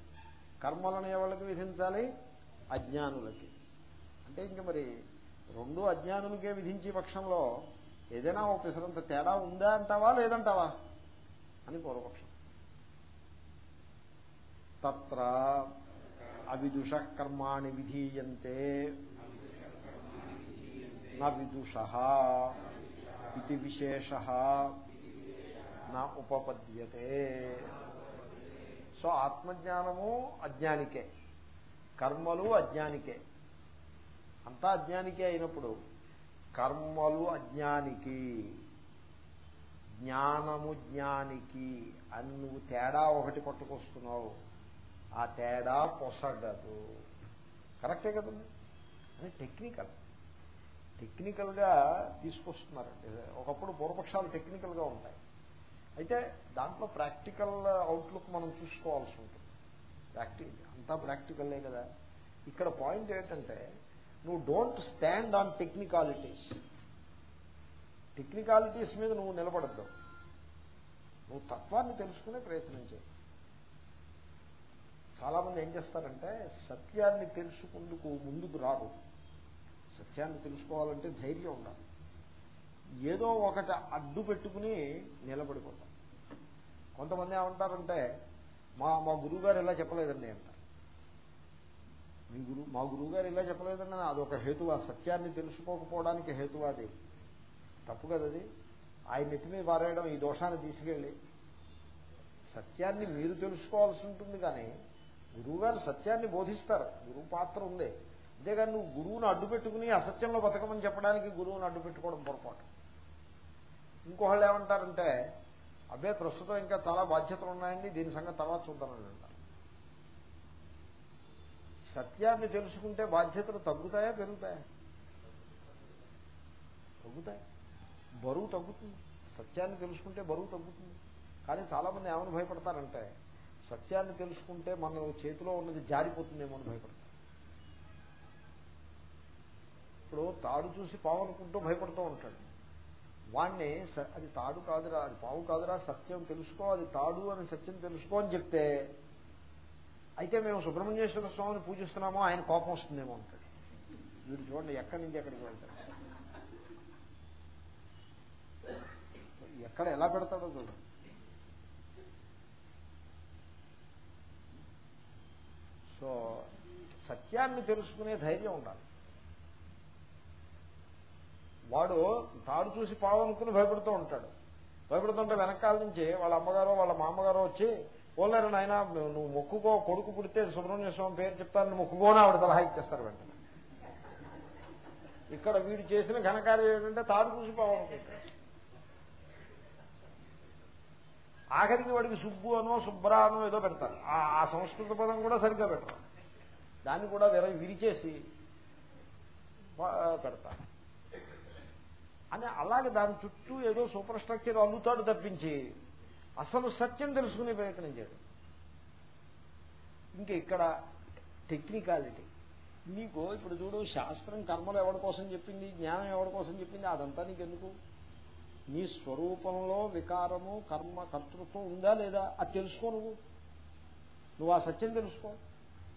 A: కర్మలను ఎవళ్ళకి విధించాలి? అజ్ఞానులకి. అంటే ఇంక మరి రెండు అజ్ఞానులకే విధించే పక్షంలో ఏదైనా ఒక పిసరంత తేడా ఉందా అంటావా లేదంటావా అని పూర్వపక్షం. తత్ర అవిదుష కర్మాణి విధీయంతే. నా విదుష ఇది విశేష. నా ఉపపద్యతే. సో ఆత్మజ్ఞానము అజ్ఞానికే. కర్మలు అజ్ఞానికే. అంతా అజ్ఞానికే అయినప్పుడు కర్మలు అజ్ఞానికి జ్ఞానము జ్ఞానికి అని నువ్వు తేడా ఒకటి పట్టుకొస్తున్నావు. ఆ తేడా పొసగదు. కరెక్టే కదండి? అని టెక్నికల్. టెక్నికల్గా తీసుకొస్తున్నారండి. ఒకప్పుడు పూర్వపక్షాలు టెక్నికల్గా ఉంటాయి. అయితే దాంట్లో ప్రాక్టికల్ అవుట్లుక్ మనం చూసుకోవాల్సి ఉంటుంది. ప్రాక్టి అంతా ప్రాక్టికల్లే కదా. ఇక్కడ పాయింట్ ఏంటంటే నువ్వు don't stand on technicalities technicalities మీద నువ్వు నిలబడద్దు. నువ్వు తత్వాన్ని తెలుసుకునే ప్రయత్నం చేయి. చాలామంది ఏం చేస్తారంటే సత్యాన్ని తెలుసుకుందుకు ముందుకు రాదు సత్యాన్ని తెలుసుకోవాలంటే ధైర్యం ఉండాలి. ఏదో ఒకటి అడ్డు పెట్టుకుని నిలబడిపోతాం. కొంతమంది ఏమంటారంటే మా మా గురువుగారు ఇలా చెప్పలేదండి అంటారు మీ గురు మా గురువుగారు ఇలా చెప్పలేదన్నా అదొక హేతువా? సత్యాన్ని తెలుసుకోకపోవడానికి హేతువాది తప్పు కదది ఆయన నెత్తి మీద పారేయడం ఈ దోషాన్ని తీసుకెళ్ళి. సత్యాన్ని మీరు తెలుసుకోవాల్సి ఉంటుంది కానీ గురువుగారు సత్యాన్ని బోధిస్తారు. గురువు పాత్ర ఉంది. అంతేగాని నువ్వు గురువును అడ్డు పెట్టుకుని అసత్యంలో బతకమని చెప్పడానికి గురువును అడ్డు పెట్టుకోవడం పొరపాటు. ఇంకొకళ్ళు ఏమంటారంటే అబ్బే ప్రస్తుతం ఇంకా చాలా బాధ్యతలు ఉన్నాయండి దీని సంగతి తర్వాత చూద్దామని అంటారు సత్యాన్ని తెలుసుకుంటే బాధ్యతలు తగ్గుతాయా పెరుగుతాయా? తగ్గుతాయి. బరువు తగ్గుతుంది. సత్యాన్ని తెలుసుకుంటే బరువు తగ్గుతుంది. కానీ చాలామంది ఏమని భయపడతారంటే సత్యాన్ని తెలుసుకుంటే మన చేతిలో ఉన్నది జారిపోతుందేమో అని భయపడతారు. ఇప్పుడు తాడు చూసి పావు అనుకుంటూ భయపడుతూ ఉంటాడు. వాణ్ణి అది తాడు కాదురా అది పావు కాదురా సత్యం తెలుసుకో అది తాడు అని సత్యం తెలుసుకో అని చెప్తే అయితే మేము సుబ్రహ్మణ్యేశ్వర స్వామిని పూజిస్తున్నామో ఆయన కోపం వస్తుందేమో అంటాడు. వీడు చూడండి ఎక్కడి నుంచి ఎక్కడికి వెళ్తాడు? ఎక్కడ ఎలా పెడతాడో చూడండి సో సత్యాన్ని తెలుసుకునే ధైర్యం ఉండాలి. వాడు తాడు చూసి పావనుకుని భయపడుతూ ఉంటాడు. భయపడుతుంటే వెనకాల నుంచి వాళ్ళ అమ్మగారో వాళ్ళ మామగారో వచ్చి పోలేరు నాయన నువ్వు మొక్కుకో కొడుకు పుడితే సుబ్రహ్మణ్య స్వామి పేరు చెప్తానని మొక్కుకోని ఆవిడ సలహా ఇచ్చేస్తారు వెంటనే. ఇక్కడ వీడు చేసిన ఘనకార్యం ఏంటంటే తాడు పూసిపోవాలనుకుంటాడు ఆఖరికి వాడికి సుబ్బు అనో సుబ్రా అనో ఏదో పెడతారు. ఆ సంస్కృత పదం కూడా సరిగ్గా పెట్టరు. దాన్ని కూడా విర విరిచేసి పెడతారు. అని అలాగే దాని చుట్టూ ఏదో సూపర్ స్ట్రక్చర్ అల్లుతాడు తప్పించి అసలు సత్యం తెలుసుకునే ప్రయత్నం చేయడం. ఇంకా ఇక్కడ టెక్నికాలిటీ. నీకు ఇప్పుడు చూడు శాస్త్రం కర్మలు ఎవరి కోసం చెప్పింది జ్ఞానం ఎవరి కోసం చెప్పింది అదంతా నీకెందుకు? నీ స్వరూపంలో వికారము కర్మ కర్తృత్వం ఉందా లేదా? అది తెలుసుకో నువ్వు. నువ్వు ఆ సత్యం తెలుసుకో.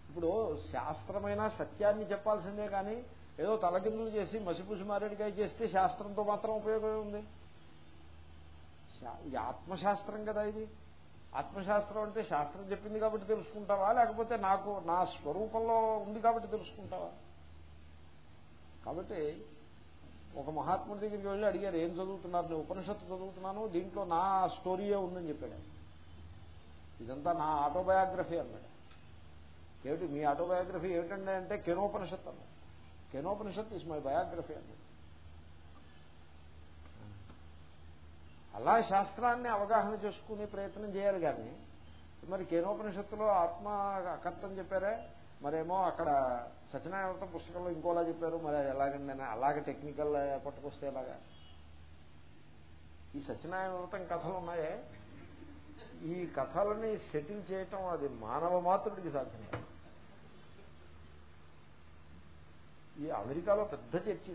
A: ఇప్పుడు శాస్త్రమైన సత్యాన్ని చెప్పాల్సిందే కానీ ఏదో తలకిందులు చేసి మసిపూసి మారేడికాయ చేస్తే శాస్త్రంతో మాత్రం ఉపయోగమే ఉంది ఇది ఆత్మశాస్త్రం కదా ఇది. ఆత్మశాస్త్రం అంటే శాస్త్రం చెప్పింది కాబట్టి తెలుసుకుంటావా? లేకపోతే నాకు నా స్వరూపంలో ఉంది కాబట్టి తెలుసుకుంటావా? కాబట్టి ఒక మహాత్ముడి దగ్గరికి వెళ్ళి అడిగారు ఏం చదువుతున్నారు? నేను ఉపనిషత్తు చదువుతున్నాను. దీంట్లో నా స్టోరీయే ఉందని చెప్పాడు ఇదంతా నా ఆటోబయోగ్రఫీ అన్నాడు. ఏమిటి మీ ఆటోబయోగ్రఫీ ఏమిటండి అంటే కెనోపనిషత్ అన్నాడు. కెనోపనిషత్ ఇస్ మై బయోగ్రఫీ అన్నాడు. అలా శాస్త్రాన్ని అవగాహన చేసుకునే ప్రయత్నం చేయాలి కానీ మరి కేనోపనిషత్తులో ఆత్మ అకర్తం చెప్పారే మరేమో అక్కడ సత్యనారాయణ పుస్తకంలో ఇంకోలా చెప్పారు మరి అది ఎలాగండి అలాగే టెక్నికల్ పట్టుకొస్తే ఎలాగా? ఈ సత్యనారాయణ కథలు ఉన్నాయే. ఈ కథలని సెటిల్ చేయటం అది మానవ మాతృడికి సాధ్యం ఈ అమెరికాలో పెద్ద చర్చ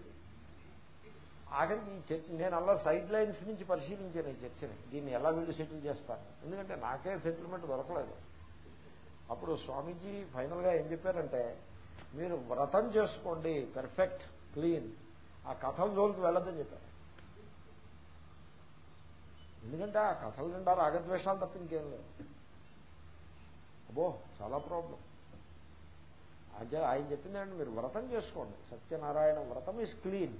A: ఆఖరికి ఈ చర్చ నేను అలా సైడ్ లైన్స్ నుంచి పరిశీలించాను ఈ చర్చని. దీన్ని ఎలా వీళ్ళు సెటిల్ చేస్తారు? ఎందుకంటే నాకే సెటిల్మెంట్ దొరకలేదు. అప్పుడు స్వామీజీ ఫైనల్గా ఏం చెప్పారంటే మీరు వ్రతం చేసుకోండి పెర్ఫెక్ట్ క్లీన్ ఆ కథల జోలికి వెళ్ళదని చెప్పారు. ఎందుకంటే ఆ కథల నిండా రాగద్వేషాలు తప్ప ఇంకేం లేదు. అబ్బో చాలా ప్రాబ్లం ఆయన చెప్పిందండి మీరు వ్రతం చేసుకోండి. సత్యనారాయణ వ్రతం is clean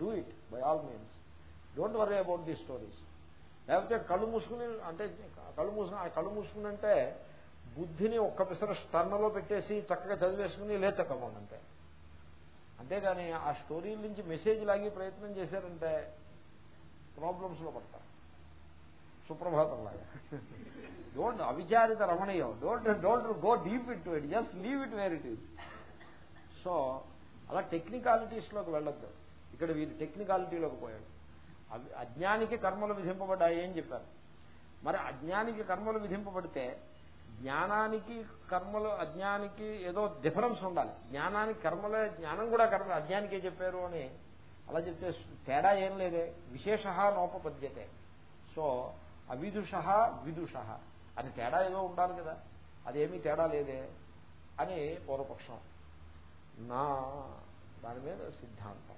A: do it by all means don't worry about the stories లేకపోతే కళ్ళు మూసుకుని అంటే కళ్ళు మూసుకుని కళ్ళు మూసుకుని అంటే బుద్ధిని ఒక్క పిసర స్టర్నలో పెట్టేసి చక్కగా చదివేసుకుని లేచక్కమంటే అంతేగాని ఆ స్టోరీల నుంచి మెసేజ్ లాగి ప్రయత్నం చేశారంటే ప్రాబ్లమ్స్లో పడతారు. సుప్రభాతం లాగా. డోంట్ అవిచారిత రమణీయం. Don't don't go deep it to it just leave it where it is so అలా టెక్నికాలిటీస్లోకి వెళ్ళొద్దు. ఇక్కడ వీరి టెక్నికాలిటీలోకి పోయాడు. అజ్ఞానికి కర్మలు విధింపబడ్డాయి అని చెప్పారు. మరి అజ్ఞానికి కర్మలు విధింపబడితే జ్ఞానానికి కర్మలు అజ్ఞానికి ఏదో డిఫరెన్స్ ఉండాలి. జ్ఞానానికి కర్మలే జ్ఞానం కూడా కర్మ అజ్ఞానికే చెప్పారు అని అలా చెప్తే తేడా ఏం లేదే. విశేష నోపపద్యతే. సో అవిదుష విదుష. అది తేడా ఏదో ఉండాలి కదా. అదేమీ తేడా లేదే అని పూర్వపక్షం. నా దాని మీద సిద్ధాంతం.